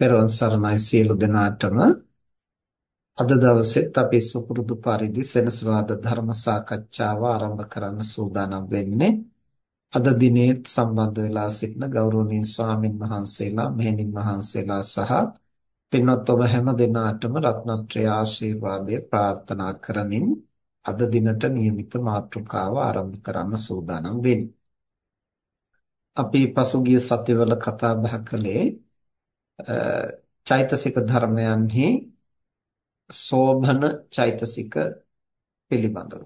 පෙරවන් සරණයි සියලු දෙනාටම අද දවසෙත් අපි සුපුරුදු පරිදි සෙනසුරාදා ධර්ම සාකච්ඡාව ආරම්භ කරන්න සූදානම් වෙන්නේ අද දිනේ සම්බන්ධ වෙලා සිටින ගෞරවනීය ස්වාමින් වහන්සේලා මෙහෙණින් වහන්සේලා සහ පින්වත් ඔබ හැම දෙනාටම රත්නත්‍රය ආශිර්වාදය ප්‍රාර්ථනා කරමින් අද දිනට નિયમિત මාතෘකාව ආරම්භ කරන්න සූදානම් වෙන්නේ අපි පසුගිය සතිවල කතා බහ කළේ චෛතසික ධර්මයන්හි සෝභන චෛතසික පිළිබඳව.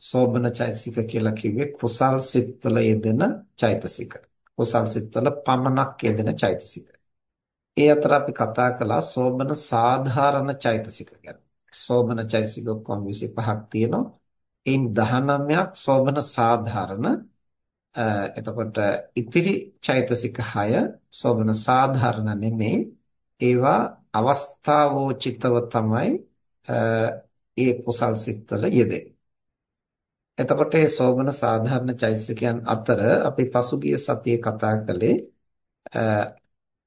සෝභන චෛතසික කියලා කිව්වේ කුසල් සිත්වල යෙදෙන චෛතසික. කුසල් සිත්වල පමණක් යෙදෙන චෛතසික. ඒ අතර අපි කතා කළා සෝභන සාධාරණ චෛතසික ගැන. සෝභන චෛතසික ඔක්කොම 25ක් තියෙනවා. එයින් 19ක් සෝභන සාධාරණ එතකොට ඉතිරි චෛතසික 6 සෝබන සාධාරණ නෙමේ ඒවා අවස්ථාවෝචිතව තමයි ඒ කුසල් සිත්වල යෙදෙන්නේ. එතකොට මේ සෝබන සාධාරණ චෛතසිකයන් අතර අපි පසුගිය සතියේ කතා කළේ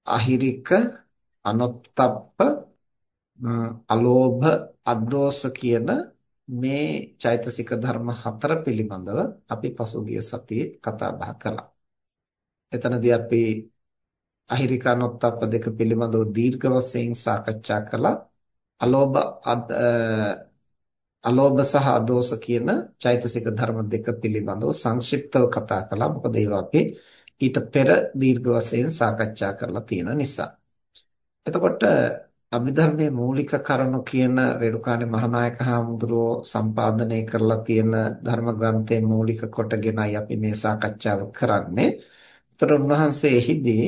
අහිරික අනොත්තප්ප අලෝභ අද්දෝස කියන මේ චෛතසික ධර්ම හතර පිළිබඳව අපි පසුගිය සතියේ කතා බහ කළා. එතනදී අපි අහිරිකනොත්ප්ප දෙක පිළිබඳව දීර්ඝ වශයෙන් සාකච්ඡා කළා. අලෝභ අලෝභ සහ අදෝස කියන චෛතසික ධර්ම දෙක පිළිබඳව සංක්ෂිප්තව කතා කළා. මොකද ඒවා අපි ඊට පෙර දීර්ඝ වශයෙන් සාකච්ඡා කරලා තියෙන නිසා. එතකොට අභිධර්මයේ මූලික කරුණු කියන රේරුකාණේ මහානායක හාමුදුරුවෝ සම්පාදනය කරලා තියෙන ධර්ම ග්‍රන්ථයේ මූලික කොටගෙනයි අපි මේ සාකච්ඡාව කරන්නේ. ඒතර උන්වහන්සේ එහිදී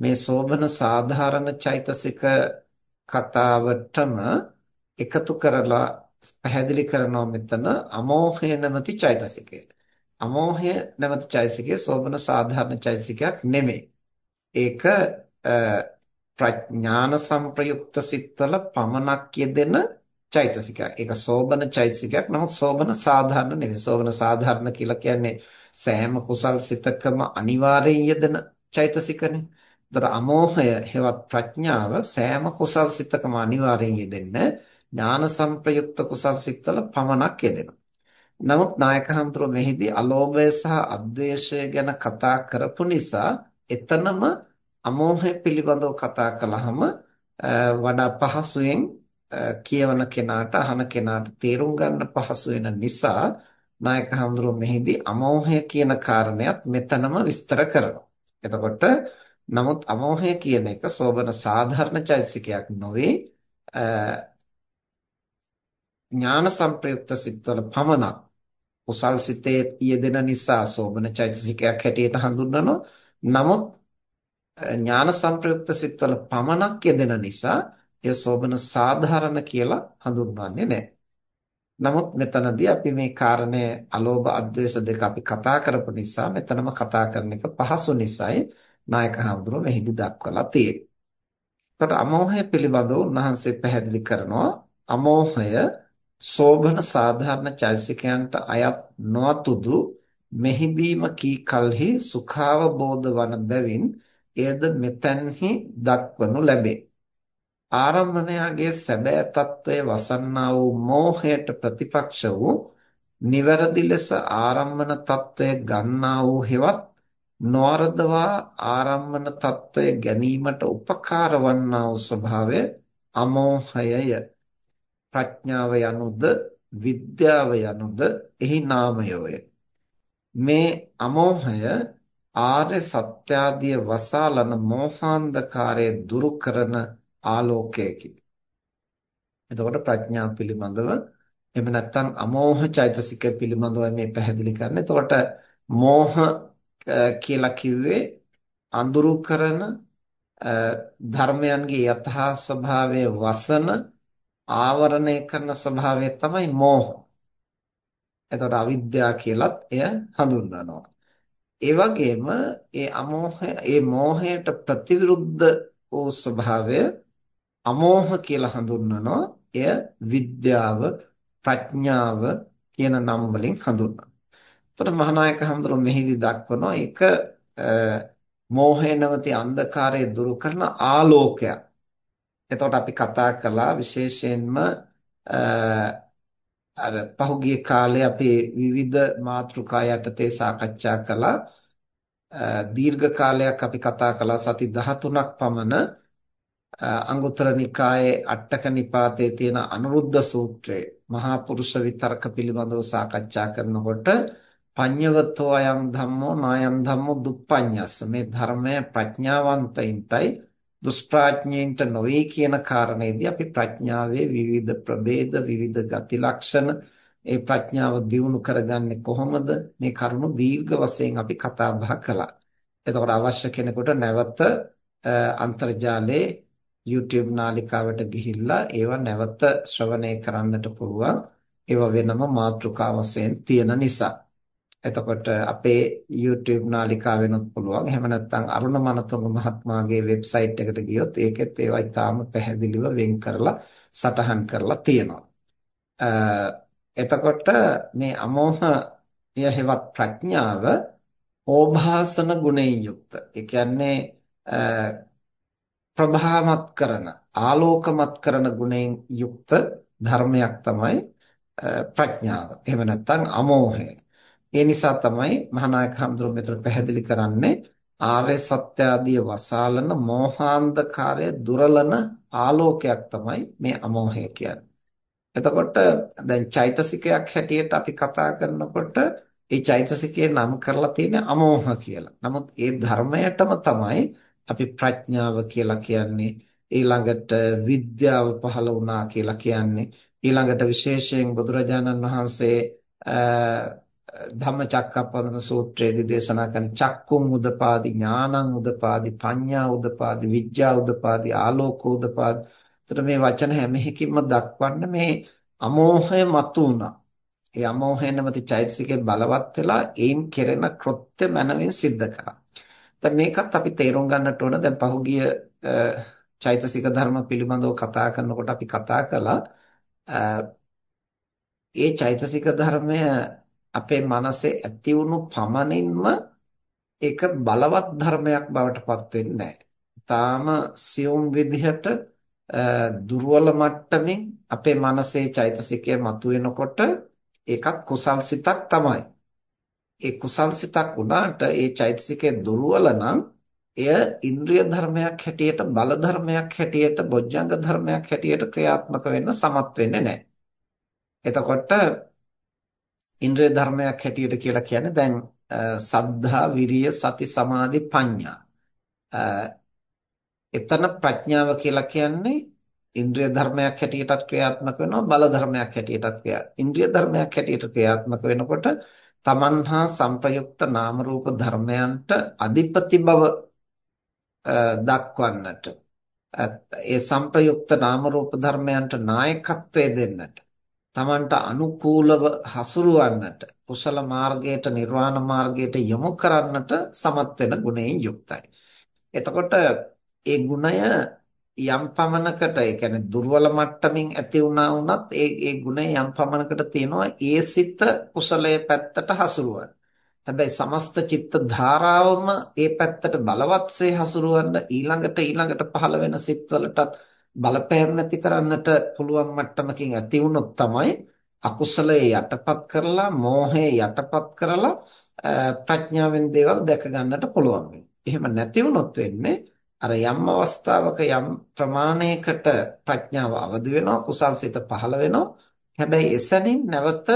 මේ සෝබන සාධාරණ චෛතසික කතාවටම එකතු කරලා පැහැදිලි කරනවා මෙතන අමෝහය නැමැති චෛතසිකය. අමෝහය නැමැති චෛතසිකය සෝබන සාධාරණ චෛතසිකයක් නෙමෙයි. ඒක ප්‍රඥාන සංප්‍රයුක්ත සිත්වල පමණක් යෙදෙන චෛතසිකයක්. ඒක සෝබන චෛතසිකයක්. නමුත් සෝබන සාධාරණ නෙවෙයි. සෝබන සාධාරණ කියලා කියන්නේ සෑම කුසල් සිතකම අනිවාර්යෙන් යෙදෙන චෛතසිකනේ. ඒතර අමෝහය හෙවත් ප්‍රඥාව සෑම කුසල් සිතකම අනිවාර්යෙන් යෙදෙන්න ඥාන සංප්‍රයුක්ත කුසල් සිත්වල පමණක් යෙදෙනවා. නමුත් නායක හඳුර මෙහිදී අලෝභය සහ අද්වේෂය ගැන කතා කරපු නිසා එතනම අමෝහය පිළිබඳව කතා කළාම වඩා පහසුවෙන් කියවන කෙනාට අහන කෙනාට තේරුම් ගන්න පහසු වෙන නිසා නායක හඳුරු මෙහිදී අමෝහය කියන කාරණයක් මෙතනම විස්තර කරනවා. එතකොට නමුත් අමෝහය කියන එක සෝබන සාධාරණ චෛතසිකයක් නොවේ ඥාන සංප්‍රයුක්ත සිත්වල පමණක් කුසල් සිතේ යෙදෙන නිසා සෝබන චෛතසිකයක් හැටියට හඳුන්වනවා. නමුත් ඥාන සංප්‍රයුක්ත සිත්වල පමණක් යෙදෙන නිසා එය සෝබන සාධාරණ කියලා හඳුන්වන්නේ නැහැ. නමුත් මෙතනදී අපි මේ කාරණය අලෝභ අද්වේෂ දෙක අපි කතා කරපු නිසා මෙතනම කතා කරන එක පහසු නිසායි නායක හඳුරු මෙහිදී දක්වලා තියෙන්නේ. එතකොට අමෝහය පිළිබඳව උන්වහන්සේ පැහැදිලි කරනවා අමෝහය සෝබන සාධාරණ චෛතසිකයන්ට අයත් නොඅතුදු මෙහිදීම කී කලෙහි සුඛාවබෝධ වන බැවින් එයද මෙතන්හි දක්වනු ලැබේ. ආරම්භණයාගේ සැබෑ తত্ত্বය වසන්නා වූ මෝහයට ප්‍රතිපක්ෂ වූ නිවැරදි ලෙස ආරම්භන తত্ত্বය ගන්නා වූ හෙවත් නොවරදවා ආරම්භන తত্ত্বය ගැනීමට උපකාර වන්නා වූ ස්වභාවය අමෝහයය. ප්‍රඥාව යනුද විද්‍යාව යනුද එහි නාමයෝය. මේ අමෝහය ආර්ය සත්‍යාදිය වසාලන මෝහාන්ධකාරය දුරු කරන ආලෝකයකි. එතකොට ප්‍රඥා පිළිබඳව එහෙම නැත්නම් අමෝහ චෛතසික පිළිබඳව මේ පැහැදිලි කරන්නේ. එතකොට මෝහ කියලා කිව්වේ අඳුරු කරන ධර්මයන්ගේ යථා ස්වභාවය වසන ආවරණය කරන ස්වභාවය තමයි මෝහ. එතකොට අවිද්‍යාව කියලත් එය හඳුන්වනවා. ඒ වගේම ඒ අමෝහය ඒ මෝහයට ප්‍රතිවිරුද්ධ වූ ස්වභාවය අමෝහ කියලා හඳුන්වනවා. එය විද්‍යාව, ප්‍රඥාව කියන නම් වලින් හඳුන්වනවා. එතකොට මහානායක හඳුරෝ මෙහිදී දක්වනවා ඒක මෝහය නැමැති අන්ධකාරය දුරු කරන ආලෝකයක්. එතකොට අපි කතා කළා විශේෂයෙන්ම අර පහුගිය කාලේ අපි විවිධ මාතෘකා යටතේ සාකච්ඡා කළා. දීර්ඝ කාලයක් අපි කතා කළා සති 13ක් පමණ. අංගුත්තර නිකායේ අට්ඨක නිපාතයේ තියෙන අනුරුද්ධ සූත්‍රයේ මහා පුරුෂ විතර්ක පිළිබඳව සාකච්ඡා කරනකොට පඤ්ඤවතෝ අයං ධම්මෝ නායං ධම්මෝ දුප්පඤ්ඤස්ස. මේ ධර්මය ප්‍රඥාවන්තයින්ටයි. දුෂ්ප්‍රඥයින්ට නොවේ කියන කාරණේදී අපි ප්‍රඥාවේ විවිධ ප්‍රභේද විවිධ ගති ලක්ෂණ ඒ ප්‍රඥාව දියුණු කරගන්නේ කොහොමද මේ කරුණු දීර්ඝ වශයෙන් අපි කතා බහ කළා. එතකොට අවශ්‍ය කෙනෙකුට නැවත අන්තර්ජාලයේ YouTube නාලිකාවට ගිහිල්ලා ඒවා නැවත ශ්‍රවණය කරන්නට පුළුවන්. ඒවා වෙනම මාතෘකා වශයෙන් තියෙන නිසා. එතකොට අපේ YouTube නාලිකාවෙනුත් පුළුවන්. එහෙම නැත්නම් අරුණ මනතුංග මහත්මයාගේ වෙබ්සයිට් එකට ගියොත් ඒකෙත් ඒවා ඉතාම පැහැදිලිව වෙන් කරලා සටහන් කරලා තියෙනවා. එතකොට මේ අමෝහය හෙවත් ප්‍රඥාව ඕභාසන ගුණයෙන් යුක්ත. ඒ කියන්නේ ප්‍රභාමත් කරන ආලෝකමත් කරන ගුණයෙන් යුක්ත ධර්මයක් තමයි ප්‍රඥාව. එහෙම නැත්නම් අමෝහය. ඒ නිසා තමයි මහානායක හඳුරු මෙතන පැහැදිලි කරන්නේ ආර්ය සත්‍ය ආදී වසාලන මෝහාන්ධකාරය දුරලන ආලෝකයක් තමයි මේ අමෝහය කියන්නේ. එතකොට දැන් චෛතසිකයක් හැටියට අපි කතා කරනකොට ඒ චෛතසිකේ නම් කරලා තියෙන්නේ අමෝහ කියලා. නමුත් ඒ ධර්මයටම තමයි අපි ප්‍රඥාව කියලා කියන්නේ ඊළඟට විද්‍යාව පහළ වුණා කියලා කියන්නේ ඊළඟට විශේෂයෙන් බුදුරජාණන් වහන්සේ ධම්මචක්කප්පවත්තන සූත්‍රයේදී දේශනා කරන චක්කුම් උදපාදි ඥානං උදපාදි පඤ්ඤා උදපාදි විඥා උදපාදි ආලෝකෝ උදපාදි. එතකොට මේ වචන හැම එකකින්ම දක්වන්නේ මේ අමෝහය මතු වුණා. ඒ අමෝහය නැමැති චෛතසිකේ බලවත් වෙලා ඒන් කෙරෙන කෘත්‍ය මනමින් සිද්ධ කරා. දැන් මේකත් අපි තේරුම් ගන්නට ඕන දැන් පහුගිය චෛතසික ධර්ම පිළිබඳව කතා කරනකොට අපි කතා කළා ඒ චෛතසික ධර්මය අපේ මනසේ ඇති වුණු පමණින්ම ඒක බලවත් ධර්මයක් බවට පත් වෙන්නේ නැහැ. තාම සියුම් විදිහට දුර්වල මට්ටමින් අපේ මනසේ චෛතසිකය මතුවෙනකොට ඒකත් කුසල් සිතක් තමයි. ඒ කුසල් සිතක් වුණාට ඒ චෛතසිකය දුර්වල නම් එය ඉන්ද්‍රිය ධර්මයක් හැටියට බල ධර්මයක් හැටියට බොජ්ජංග ධර්මයක් හැටියට ක්‍රියාත්මක වෙන්න සමත් වෙන්නේ නැහැ. එතකොට ඉන්ද්‍රිය ධර්මයක් හැටියට කියලා කියන්නේ දැන් සද්ධා විරිය සති සමාධි ප්‍රඥා. එතන ප්‍රඥාව කියලා කියන්නේ ඉන්ද්‍රිය ධර්මයක් හැටියටත් ක්‍රියාත්මක වෙනවා බල ධර්මයක් හැටියටත් ක්‍රියා. ඉන්ද්‍රිය ධර්මයක් හැටියට ක්‍රියාත්මක වෙනකොට තමන්හා සංප්‍රයුක්ත නාම රූප ධර්මයන්ට අධිපති බව දක්වන්නට ඒ සංප්‍රයුක්ත නාම රූප ධර්මයන්ට නායකත්වය දෙන්නට තමන්ට අනුකූලව හසුරවන්නට කුසල මාර්ගයට නිර්වාණ මාර්ගයට යොමු කරන්නට සමත් වෙන ගුණයෙන් යුක්තයි. එතකොට ඒ ගුණය යම් පමණකට ඒ කියන්නේ දුර්වල මට්ටමින් ඇති වුණා වුණත් ඒ ඒ ගුණය යම් පමණකට තියෙනවා ඒ සිත කුසලයේ පැත්තට හසුරුවන්න. හැබැයි සමස්ත චිත්ත ධාරාවම ඒ පැත්තට බලවත්සේ හසුරවන්න ඊළඟට ඊළඟට පහළ වෙන සිත්වලටත් බලපෑම් නැති කරන්නට පුළුවන් මට්ටමකින් ඇති වුණොත් තමයි අකුසලයේ යටපත් කරලා මෝහය යටපත් කරලා ප්‍රඥාවෙන් දේවල් දැක ගන්නට පුළුවන් එහෙම නැති වුණොත් වෙන්නේ අර යම් අවස්ථාවක යම් ප්‍රමාණයකට ප්‍රඥාව අවදි වෙනවා කුසල්සිත පහළ වෙනවා. හැබැයි එසැනින් නැවත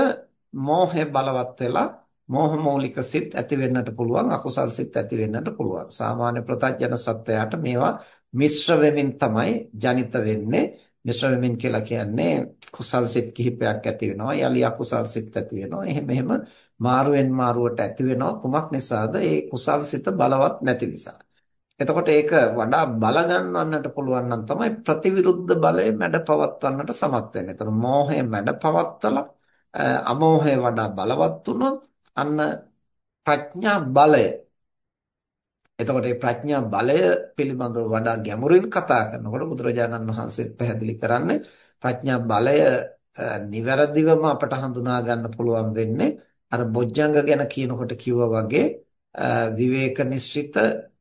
මෝහය බලවත් වෙලා මෝහ මූලික සිත් ඇති වෙන්නට පුළුවන් අකුසල් සිත් ඇති වෙන්නට පුළුවන්. සාමාන්‍ය ප්‍රත්‍යජන සත්වයාට මේවා මිශ්‍ර වෙමින් තමයි ජනිත වෙන්නේ. මිශ්‍ර වෙමින් කියලා කියන්නේ කුසල් සිත් කිහිපයක් ඇති වෙනවා. යලි අකුසල් සිත් ඇති වෙනවා. එහෙම එහෙම මාරුවෙන් මාරුවට ඇති වෙනවා. කුමක් නිසාද? ඒ කුසල් සිත බලවත් නැති නිසා. එතකොට ඒක වඩා බල ගන්නවන්නට පුළුවන් නම් තමයි ප්‍රතිවිරුද්ධ බලය මැඩ පවත්වන්නට සමත් වෙන්නේ. එතන මෝහය මැඩ පවත්වලා අමෝහය වඩා බලවත් වුණොත් අන්න ප්‍රඥා බලය එතකොට මේ ප්‍රඥා බලය පිළිබඳව වඩා ගැඹුරින් කතා කරනකොට බුදුරජාණන් වහන්සේ පැහැදිලි කරන්නේ ප්‍රඥා බලය නිවැරදිවම අපට හඳුනා ගන්න පුළුවන් වෙන්නේ අර බොජ්ජංග ගැන කියනකොට කිව්වා වගේ විවේක නිශ්චිත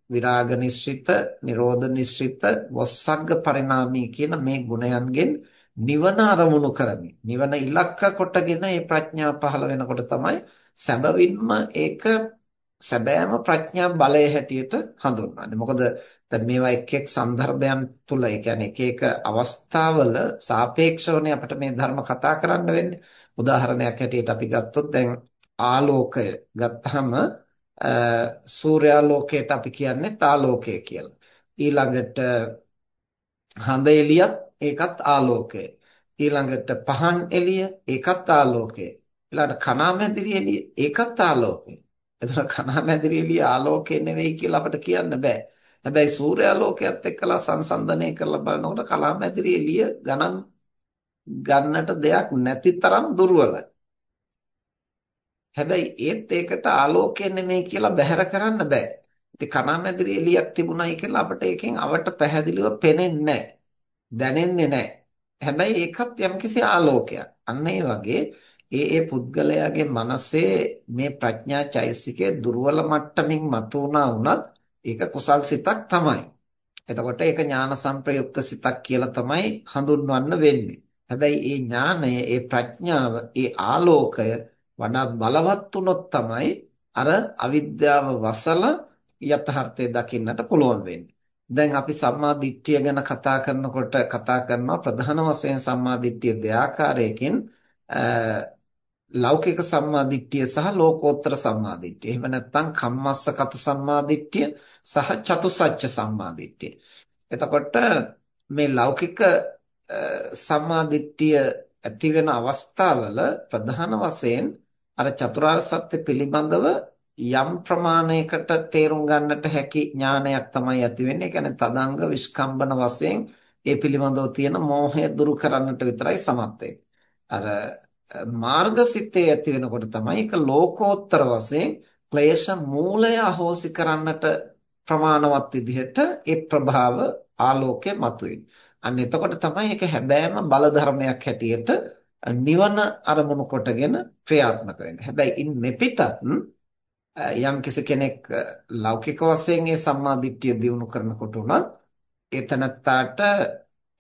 විරාග නිශ්චිත, නිරෝධ නිශ්චිත, වස්සග්ග පරිණාමී කියන මේ ගුණයන්ගෙන් නිවන අරමුණු කරමින් නිවන ඉලක්ක කොටගෙන මේ ප්‍රඥාව පහළ වෙනකොට තමයි සැබවින්ම ඒක සැබෑම ප්‍රඥා බලය හැටියට හඳුන්වන්නේ. මොකද දැන් මේවා එක් එක් સંદર્ભයන් තුල, ඒ කියන්නේ එක එක අවස්ථාවල සාපේක්ෂවනේ අපිට මේ ධර්ම කතා කරන්න වෙන්නේ. උදාහරණයක් හැටියට අපි ගත්තොත් දැන් ආලෝකය ගත්තාම සූර්යාලෝකයට අපි කියන්නේ තාලෝකය කියලා. ඊළඟට හඳ එළියත් ඒකත් ආලෝකය. ඊළඟට පහන් එළිය ඒකත් ආලෝකය. ඊළඟට කණාමැදිරි එළිය ඒකත් ආලෝකය. එතන කණාමැදිරි එළිය ආලෝකය නෙවෙයි කියලා අපිට කියන්න බෑ. හැබැයි සූර්යාලෝකයත් එක්කලා සංසන්දනය කරලා බලනකොට කණාමැදිරි එළිය ගණන් ගන්නට දෙයක් නැති තරම් දුර්වලයි. හැබැයි ඒත් ඒකට ආලෝකය නෙමෙයි කියලා බැහැර කරන්න බෑ. ඉතින් කණාමැදිරි එළියක් තිබුණයි කියලා අපිට එකෙන් අවට පැහැදිලිව පේන්නේ නැහැ. දැනෙන්නේ නැහැ. හැබැයි ඒකත් යම්කිසි ආලෝකයක්. අන්න ඒ වගේ ඒ ඒ පුද්ගලයාගේ මනසේ මේ ප්‍රඥා චෛසිකය දුර්වල මට්ටමින් මතුවනා වුණත් ඒක කුසල් සිතක් තමයි. එතකොට ඒක ඥාන සංප්‍රයුක්ත සිතක් කියලා තමයි හඳුන්වන්න වෙන්නේ. හැබැයි ඒ ඥානය, ඒ ප්‍රඥාව, ඒ ආලෝකය වඩා බලවත් වුණොත් තමයි අර අවිද්‍යාව වසල යථාර්ථය දකින්නට පුළුවන් වෙන්නේ. දැන් අපි සම්මා දිට්ඨිය ගැන කතා කරනකොට කතා කරනවා ප්‍රධාන වශයෙන් සම්මා දිට්ඨිය දෙආකාරයකින් ලෞකික සම්මා දිට්ඨිය සහ ලෝකෝත්තර සම්මා දිට්ඨිය. එහෙම නැත්නම් කම්මස්සගත සම්මා දිට්ඨිය සහ චතුසත්‍ය සම්මා දිට්ඨිය. එතකොට මේ ලෞකික සම්මා දිට්ඨිය ඇති වෙන අවස්ථාවල ප්‍රධාන වශයෙන් අර චතුරාර්ය සත්‍ය පිළිබඳව යම් ප්‍රමාණයකට තේරුම් ගන්නට හැකි ඥානයක් තමයි ඇති වෙන්නේ. ඒ කියන්නේ තදංග විස්කම්බන වශයෙන් ඒ පිළිබඳව තියෙන මෝහය දුරු කරන්නට විතරයි සමත් අර මාර්ගසිතේ ඇති වෙනකොට තමයි ඒක ලෝකෝත්තර වශයෙන් ක්ලේශ මූලය අහෝසි කරන්නට ප්‍රමාණවත් විදිහට ඒ ප්‍රභාව ආලෝකය මතුවේ. අන්න එතකොට තමයි ඒක හැබෑම බල ධර්මයක් හැටියට නිවන අරමුණු කොටගෙන ක්‍රියාත්මක වෙන්නේ. හැබැයි ඉන් මෙපිටත් යම් කෙනෙක් ලෞකික වශයෙන් ඒ සම්මා දිට්ඨිය දියුණු කරනකොට උනත් ඒ තනත්තාට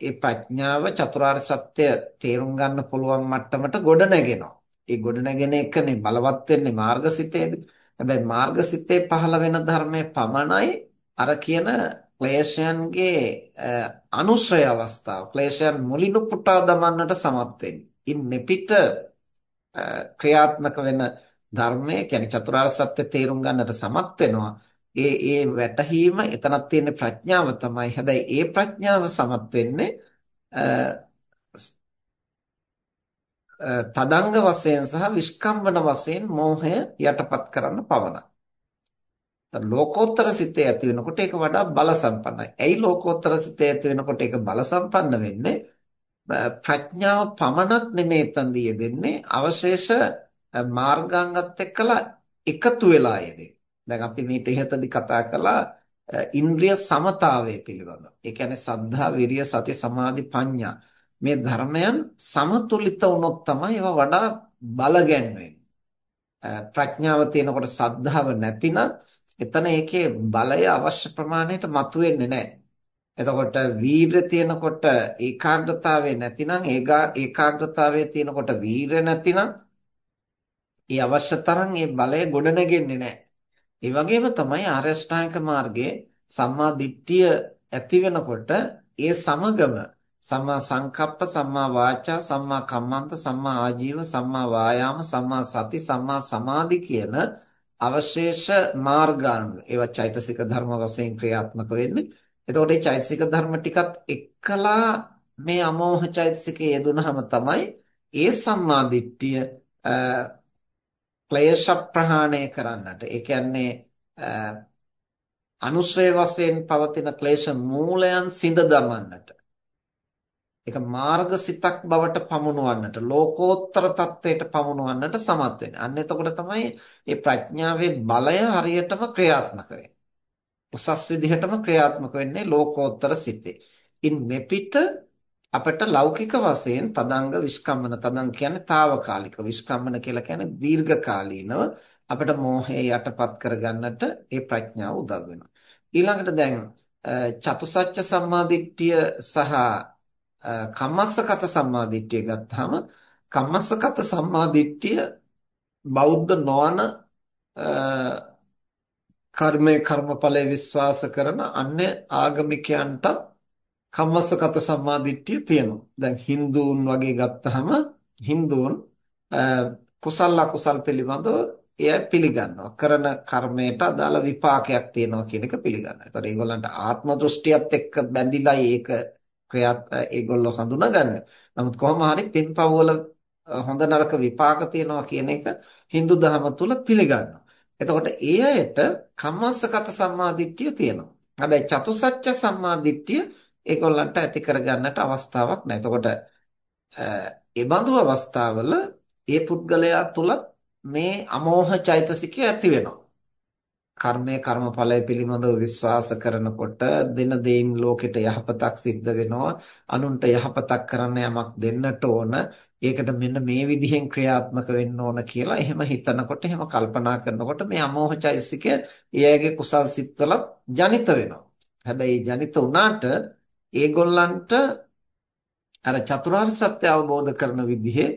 ඒ ප්‍රඥාව චතුරාර්ය සත්‍ය තේරුම් ගන්න පුළුවන් මට්ටමට ගොඩ නැගෙනවා. ඒ ගොඩ නැගෙන එකනේ බලවත් වෙන්නේ මාර්ගසිතේදී. හැබැයි මාර්ගසිතේ පහළ වෙන ධර්මයේ පමණයි අර කියන ක්ලේශයන්ගේ අනුශ්‍රය අවස්ථාව. ක්ලේශයන් මුලිනු පුටා දමන්නට සමත් වෙන්නේ. ඉන් මෙපිට ක්‍රියාත්මක වෙන ධර්මය කියන්නේ චතුරාර්ය සත්‍ය තේරුම් ගන්නට සමත් වෙනවා. ඒ ඒ වැටහීම එතනක් තියෙන ප්‍රඥාව තමයි. හැබැයි ඒ ප්‍රඥාව සමත් වෙන්නේ තදංග වශයෙන් සහ විස්කම්බන වශයෙන් මෝහය යටපත් කරන්න පවණයි. ලෝකෝත්තර සිතේ ඇති වෙනකොට ඒක වඩා බල සම්පන්නයි. ඇයි ලෝකෝත්තර සිතේ ඇති වෙනකොට ඒක බල සම්පන්න වෙන්නේ? ප්‍රඥාව පමණක් නෙමෙයි තන්දී යෙදෙන්නේ අවශේෂ මාර්ගාංගත් එක්කලා එකතු වෙලා යෙදෙන්නේ. දැන් අපි මේට ඉහතදී කතා කළා ඉන්ද්‍රිය සමතාවය පිළිබඳව. ඒ කියන්නේ සද්ධා, විරිය, සති, සමාධි, ප්‍රඥා මේ ධර්මයන් සමතුලිත වුණොත් තමයි ඒවා වඩා බලගැන්වෙන්නේ. ප්‍රඥාව තියෙනකොට සද්ධාව නැතිනම් එතන ඒකේ බලය අවශ්‍ය ප්‍රමාණයට මතුවෙන්නේ නැහැ. එතකොට වීරය තියෙනකොට ඒකාග්‍රතාවය නැතිනම් ඒකාග්‍රතාවයේ තියෙනකොට වීරය නැතිනම් ඒ අවශ්‍ය තරම් ඒ බලය ගොඩනගෙන්නේ නැහැ. ඒ වගේම තමයි ආර්ය අෂ්ටාංගික මාර්ගයේ සම්මා දිට්ඨිය ඇති වෙනකොට ඒ සමගම සම්මා සංකප්ප සම්මා වාචා සම්මා කම්මන්ත සම්මා ආජීව සම්මා වායාම සම්මා සති සම්මා සමාධි කියන අවශේෂ මාර්ගාංග ඒවා චෛතසික ධර්ම වශයෙන් ක්‍රියාත්මක වෙන්නේ. එතකොට මේ චෛතසික ධර්ම ටිකත් එක්කලා මේ අමෝහ චෛතසිකයේ යෙදුනහම තමයි ඒ සම්මා දිට්ඨිය ක්ලේශ ප්‍රහාණය කරන්නට. ඒ කියන්නේ අනුශ්‍රය වශයෙන් පවතින ක්ලේශ මූලයන් සිඳ දමන්නට. ඒක මාර්ගසිතක් බවට පමුණුවන්නට, ලෝකෝත්තර තත්වයට පමුණුවන්නට සමත් වෙන්නේ. අන්න එතකොට තමයි මේ ප්‍රඥාවේ බලය හරියටම ක්‍රියාත්මක වෙන්නේ. උසස් විදිහටම ක්‍රියාත්මක වෙන්නේ ලෝකෝත්තර සිතේ. ඉන් මෙපිට අපිට ලෞකික වශයෙන් තදංග විස්කම්මන තදංග කියන්නේ తాවකාලික විස්කම්මන කියලා කියන්නේ දීර්ඝකාලීනව අපිට මෝහය යටපත් කරගන්නට ඒ ප්‍රඥාව උදව් වෙනවා. ඊළඟට දැන් චතුසත්‍ය සම්මාදිට්ඨිය සහ කම්මස්සගත සම්මාදිට්ඨිය ගත්තාම කම්මස්සගත සම්මාදිට්ඨිය බෞද්ධ නොවන කර්මයේ කර්මඵලයේ විශ්වාස කරන අන්‍ය ආගමිකයන්ට කම්මස්සගත සම්මාදිට්ඨිය තියෙනවා. දැන් Hinduන් වගේ ගත්තාම Hinduන් කුසල අකුසල් පිළිබඳව එය පිළිගන්නවා. කරන කර්මයට අදාළ විපාකයක් තියෙනවා කියන එක පිළිගන්නවා. ඒතකොට ඒගොල්ලන්ට ආත්ම දෘෂ්ටියත් එක්ක බැඳිලා ඒක ක්‍රියාත් ඒගොල්ලෝ හඳුනාගන්නේ. නමුත් කොහොම හරි පින්පව් වල හොඳ නරක විපාක තියෙනවා කියන එක Hindu ධර්ම තුල පිළිගන්නවා. එතකොට ඒ අයට කම්මස්සගත සම්මාදිට්ඨිය තියෙනවා. හැබැයි චතුසත්‍ය සම්මාදිට්ඨිය ඒගොල්ලන්ට ඇති කරගන්නට අවස්ථාවක් නැහැ. එතකොට ඒ බඳු අවස්ථාවල ඒ පුද්ගලයා තුල මේ අමෝහ චෛතසිකය ඇති වෙනවා. කර්මය කර්මඵලය පිළිබඳව විශ්වාස කරනකොට දෙන දෙයින් ලෝකෙට යහපතක් සිද්ධ වෙනවා අනුන්ට යහපතක් කරන්න යමක් දෙන්නට ඕන ඒකට මෙන්න මේ විදිහෙන් ක්‍රියාත්මක වෙන්න ඕන කියලා එහෙම හිතනකොට එහෙම කල්පනා කරනකොට මේ අමෝහ චෛතසිකය එයාගේ කුසල් සිත්වල ජනිත වෙනවා හැබැයි ජනිත වුණාට ඒගොල්ලන්ට අර චතුරාර්ය සත්‍ය අවබෝධ කරන විදිහේ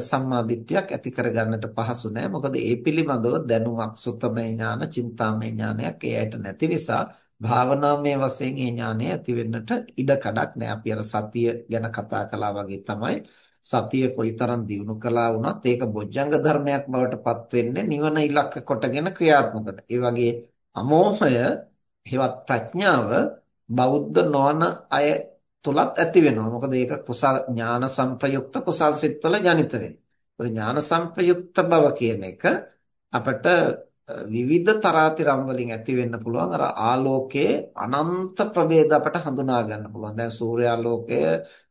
සම්මාදිට්ඨියක් ඇති කරගන්නට පහසු නෑ. මොකද ඒ පිළිබඳව දැනුමක් සුත්තමේ ඥාන චින්තාමේ ඥානයක් ඒ ඇයට නැති නිසා භාවනාමය වශයෙන් ඒ ඥානය ඇති වෙන්නට ඉඩ කඩක් නෑ. අපි අර සතිය ගැන කතා කළා වගේ තමයි. සතිය කොයිතරම් දියුණු කළා වුණත් ඒක බොජ්ජංග ධර්මයක් බවට පත් වෙන්නේ නිවන ඉලක්ක කොටගෙන ක්‍රියාත්මක ඒ වගේ අමෝහය හෙවත් ප්‍රඥාව බෞද්ධ නොවන අය තුලත් ඇති වෙනවා. මොකද ඒක කුසල ඥාන සංප්‍රයුක්ත කුසල් සිත්වල ජනිත වෙනවා. ඥාන සංප්‍රයුක්ත බව කියන එක අපිට විවිධ තරාතිරම් වලින් ඇති වෙන්න පුළුවන් අර ආලෝකයේ අනන්ත ප්‍රභේද අපට හඳුනා ගන්න පුළුවන්. දැන් සූර්යාලෝකය,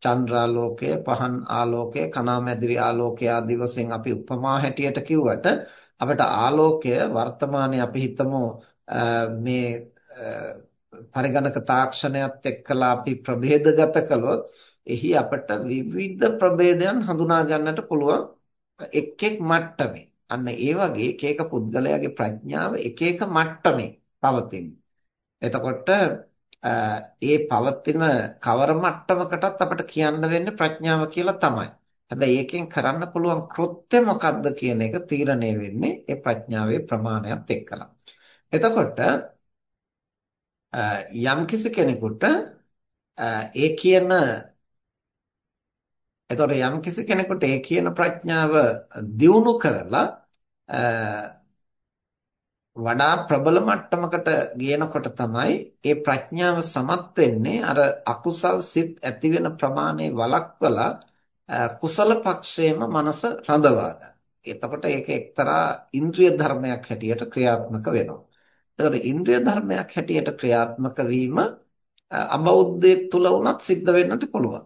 චන්ද්‍රාලෝකය, පහන් ආලෝකය, කණාමැදිරි ආලෝකය ආදී වශයෙන් අපි උපමා හැටියට කිව්වට අපිට ආලෝකය වර්තමානයේ අපි හිතමු මේ පරිගණක තාක්ෂණයත් එක්කලා අපි ප්‍රභේදගත කළොත් එහි අපට විවිධ ප්‍රභේදයන් හඳුනා ගන්නට පුළුවන් එක් එක් මට්ටමේ. අන්න ඒ වගේ එක එක පුද්ගලයාගේ ප්‍රඥාව එක එක මට්ටමේ පවතින. එතකොට ඒ පවතින කවර මට්ටමකටත් අපිට කියන්න වෙන්නේ ප්‍රඥාව කියලා තමයි. හැබැයි ඒකෙන් කරන්න පුළුවන් කෘත්‍ය මොකක්ද කියන එක තීරණය වෙන්නේ ඒ ප්‍රඥාවේ ප්‍රමාණයත් එක්කලා. එතකොට යම්කිසි කෙනෙකුට ඒ කියන එතකොට යම්කිසි කෙනෙකුට ඒ කියන ප්‍රඥාව දියුණු කරලා වඩා ප්‍රබල මට්ටමකට ගේනකොට තමයි ඒ ප්‍රඥාව සමත් වෙන්නේ අර අකුසල් සිත් ඇති වෙන ප්‍රමාණය වළක්වලා කුසල පක්ෂයේම මනස රඳවා ගන්න. එතකොට ඒක එක්තරා ඉන්ද්‍රිය ධර්මයක් හැටියට ක්‍රියාත්මක වෙනවා. ඒතකොට ඉන්ද්‍රිය ධර්මයක් හැටියට ක්‍රියාත්මක වීම අබෞද්ධයෙක් තුල වුණත් සිද්ධ වෙන්නට පුළුවන්.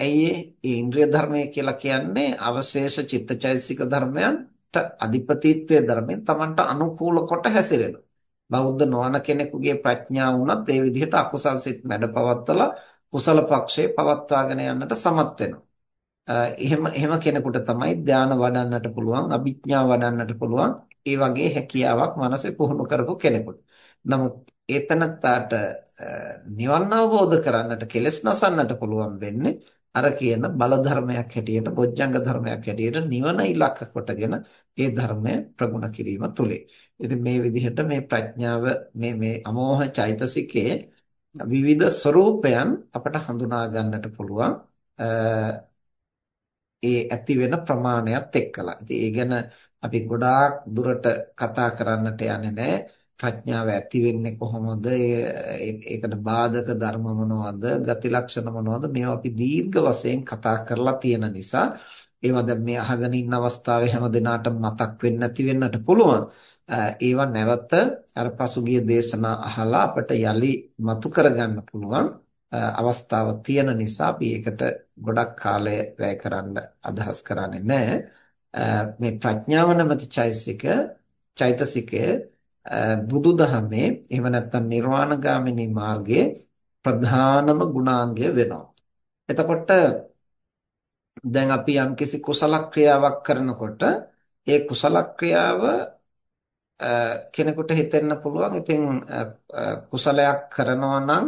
ඇයි ඒ ඉන්ද්‍රිය ධර්මය කියලා කියන්නේ අවශේෂ චිත්තචෛතසික ධර්මයන්ට අධිපතිත්වයේ ධර්මයෙන් Tamanට අනුකූල කොට හැසිරෙනවා. බෞද්ධ නොවන කෙනෙකුගේ ප්‍රඥාව වුණත් ඒ විදිහට අකුසල් සිත් මැඩපවත්තලා කුසල පක්ෂේ පවත්වාගෙන යන්නට සමත් වෙනවා. එහෙම එහෙම කෙනෙකුට තමයි ධානය වඩන්නට පුළුවන්, අභිඥා වඩන්නට පුළුවන්. ඒ වගේ හැකියාවක් මනසේ පුහුණු කරපු කෙනෙකුට. නමුත් ඒතනත්තාට නිවන් අවබෝධ කරන්නට කෙලස් නසන්නට පුළුවන් වෙන්නේ අර කියන බල ධර්මයක් හැටියට, බොජ්ජංග ධර්මයක් හැටියට නිවන ඉලක්ක කොටගෙන ඒ ධර්මය ප්‍රගුණ කිරීම තුලේ. ඉතින් මේ විදිහට මේ ප්‍රඥාව මේ මේ අමෝහ චෛතසිකයේ විවිධ ස්වરૂපයන් අපට හඳුනා ගන්නට පුළුවන්. ඒ ඇති වෙන ප්‍රමාණයත් එක්කලා. ඉතින් ඒ ගැන අපි ගොඩාක් දුරට කතා කරන්නට යන්නේ නැහැ. ප්‍රඥාව ඇති වෙන්නේ කොහොමද? ඒකට බාධක ධර්ම මොනවද? ගති ලක්ෂණ මොනවද? මේවා අපි දීර්ඝ වශයෙන් කතා කරලා තියෙන නිසා ඒවා දැන් මේ අහගෙන ඉන්න අවස්ථාවේ හැම දිනාටම මතක් වෙන්නේ නැති වෙන්නට පුළුවන්. ඒවා නැවත අර පසුගිය දේශනා අහලා අපිට යලි මතු කරගන්න පුළුවන්. අවස්ථාව තියෙන නිසා අපි ඒකට ගොඩක් කාලය වැය කරන්න අදහස් කරන්නේ නැහැ. මේ ප්‍රඥාව නැමැති චෛතසික චෛතසිකය බුදුදහමේ එහෙම නැත්නම් නිර්වාණගාමිනී මාර්ගයේ ප්‍රධානම ගුණාංගය වෙනවා. එතකොට දැන් අපි යම්කිසි කුසල ක්‍රියාවක් කරනකොට ඒ කුසල ක්‍රියාව කෙනෙකුට හිතෙන්න පුළුවන් ඉතින් කුසලයක් කරනවා නම්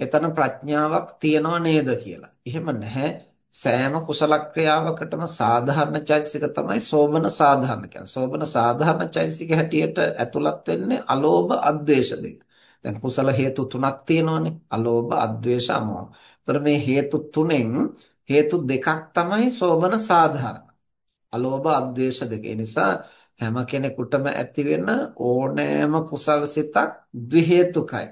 එතන ප්‍රඥාවක් තියනව නේද කියලා. එහෙම නැහැ. සෑම කුසල ක්‍රියාවකටම සාධාරණ චෛතසික තමයි සෝබන සාධාරණ කියන්නේ. සෝබන සාධාරණ චෛතසික හැටියට ඇතුළත් වෙන්නේ අලෝභ අද්වේෂ දෙක. දැන් කුසල හේතු තුනක් තියෙනවානේ. අලෝභ අද්වේෂ අමෝහ. ඒතර මේ හේතු තුනෙන් හේතු දෙකක් තමයි සෝබන සාධාරණ. අලෝභ අද්වේෂ දෙක. ඒ නිසා හැම කෙනෙකුටම ඇති වෙන ඕනෑම කුසල් සිතක් ද්වි හේතුකයි.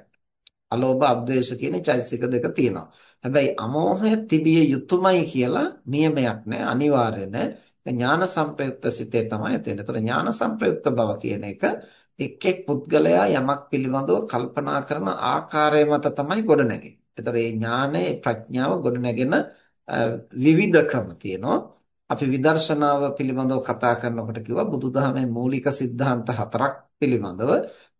අලෝභ අද්වේෂ කියන චෛතසික දෙක තියෙනවා. හැබැයි අමෝහය තිබිය යුතුමයි කියලා නියමයක් නැහැ අනිවාර්ය නැහැ. ඥාන සංප්‍රයුක්ත සිතේ තමයි තියෙන්නේ. ඒතර ඥාන සංප්‍රයුක්ත බව කියන එක එක් එක් පුද්ගලයා යමක් පිළිබඳව කල්පනා කරන ආකාරය මත තමයි ගොඩනැගෙන්නේ. ඒතර මේ ඥානය ප්‍රඥාව ගොඩනැගෙන විවිධ ක්‍රම තියෙනවා. අපි විදර්ශනාව පිළිබඳව කතා කරනකොට කිව්වා බුදුදහමේ මූලික સિદ્ધාන්ත හතරක් පිළිබඳව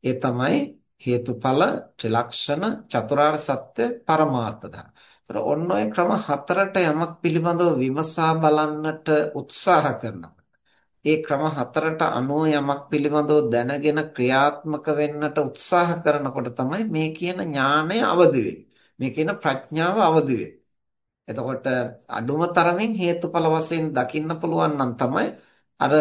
ඒ තමයි හේතුඵල ත්‍රිලක්ෂණ චතුරාර්ය සත්‍ය පරමාර්ථ ධර්ම. ඒතර ඔන්න ඔය ක්‍රම හතරට යමක් පිළිබඳව විමසා බලන්නට උත්සාහ කරනවා. ඒ ක්‍රම හතරට අනුව යමක් පිළිබඳව දැනගෙන ක්‍රියාත්මක වෙන්නට උත්සාහ කරනකොට තමයි මේ කියන ඥාණය අවදි මේ කියන ප්‍රඥාව අවදි එතකොට අඩුම තරමින් හේතුඵල වශයෙන් දකින්න පුළුවන් නම් තමයි අර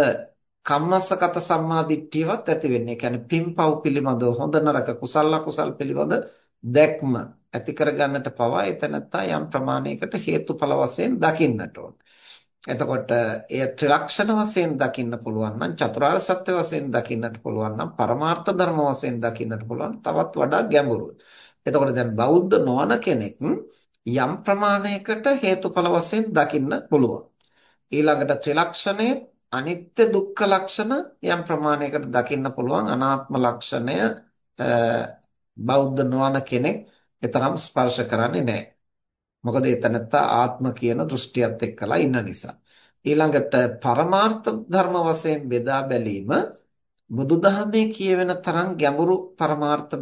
කම්මස්සගත සම්මාදිට්ඨියවත් ඇති වෙන්නේ. ඒ කියන්නේ පින්පව් පිළිබඳව හොඳ නරක කුසල අකුසල් පිළිබඳ දැක්ම ඇති කරගන්නට පවා එතනත්තා යම් ප්‍රමාණයකට හේතුඵල වශයෙන් දකින්නට ඕන. එතකොට එය ත්‍රිලක්ෂණ වශයෙන් දකින්න පුළුවන් නම් චතුරාර්ය සත්‍ය වශයෙන් දකින්නට පුළුවන් නම් පරමාර්ථ ධර්ම වශයෙන් දකින්නට පුළුවන් තවත් වඩා ගැඹුරුයි. එතකොට දැන් බෞද්ධ නොවන කෙනෙක් යම් ප්‍රමාණයකට හේතුඵල වශයෙන් දකින්න පුළුවන්. ඊළඟට ත්‍රිලක්ෂණය අනිත්‍ය දුක්ඛ ලක්ෂණ යම් ප්‍රමාණයකට දකින්න පුළුවන් අනාත්ම ලක්ෂණය බෞද්ධ නොවන කෙනෙක් ඒතරම් ස්පර්ශ කරන්නේ නැහැ. මොකද එතනත්තා ආත්ම කියන දෘෂ්ටියත් එක්කලා ඉන්න නිසා. ඊළඟට පරමාර්ථ ධර්ම වශයෙන් බෙදා බැලීම බුදුදහමේ කියවෙන තරම් ගැඹුරු පරමාර්ථ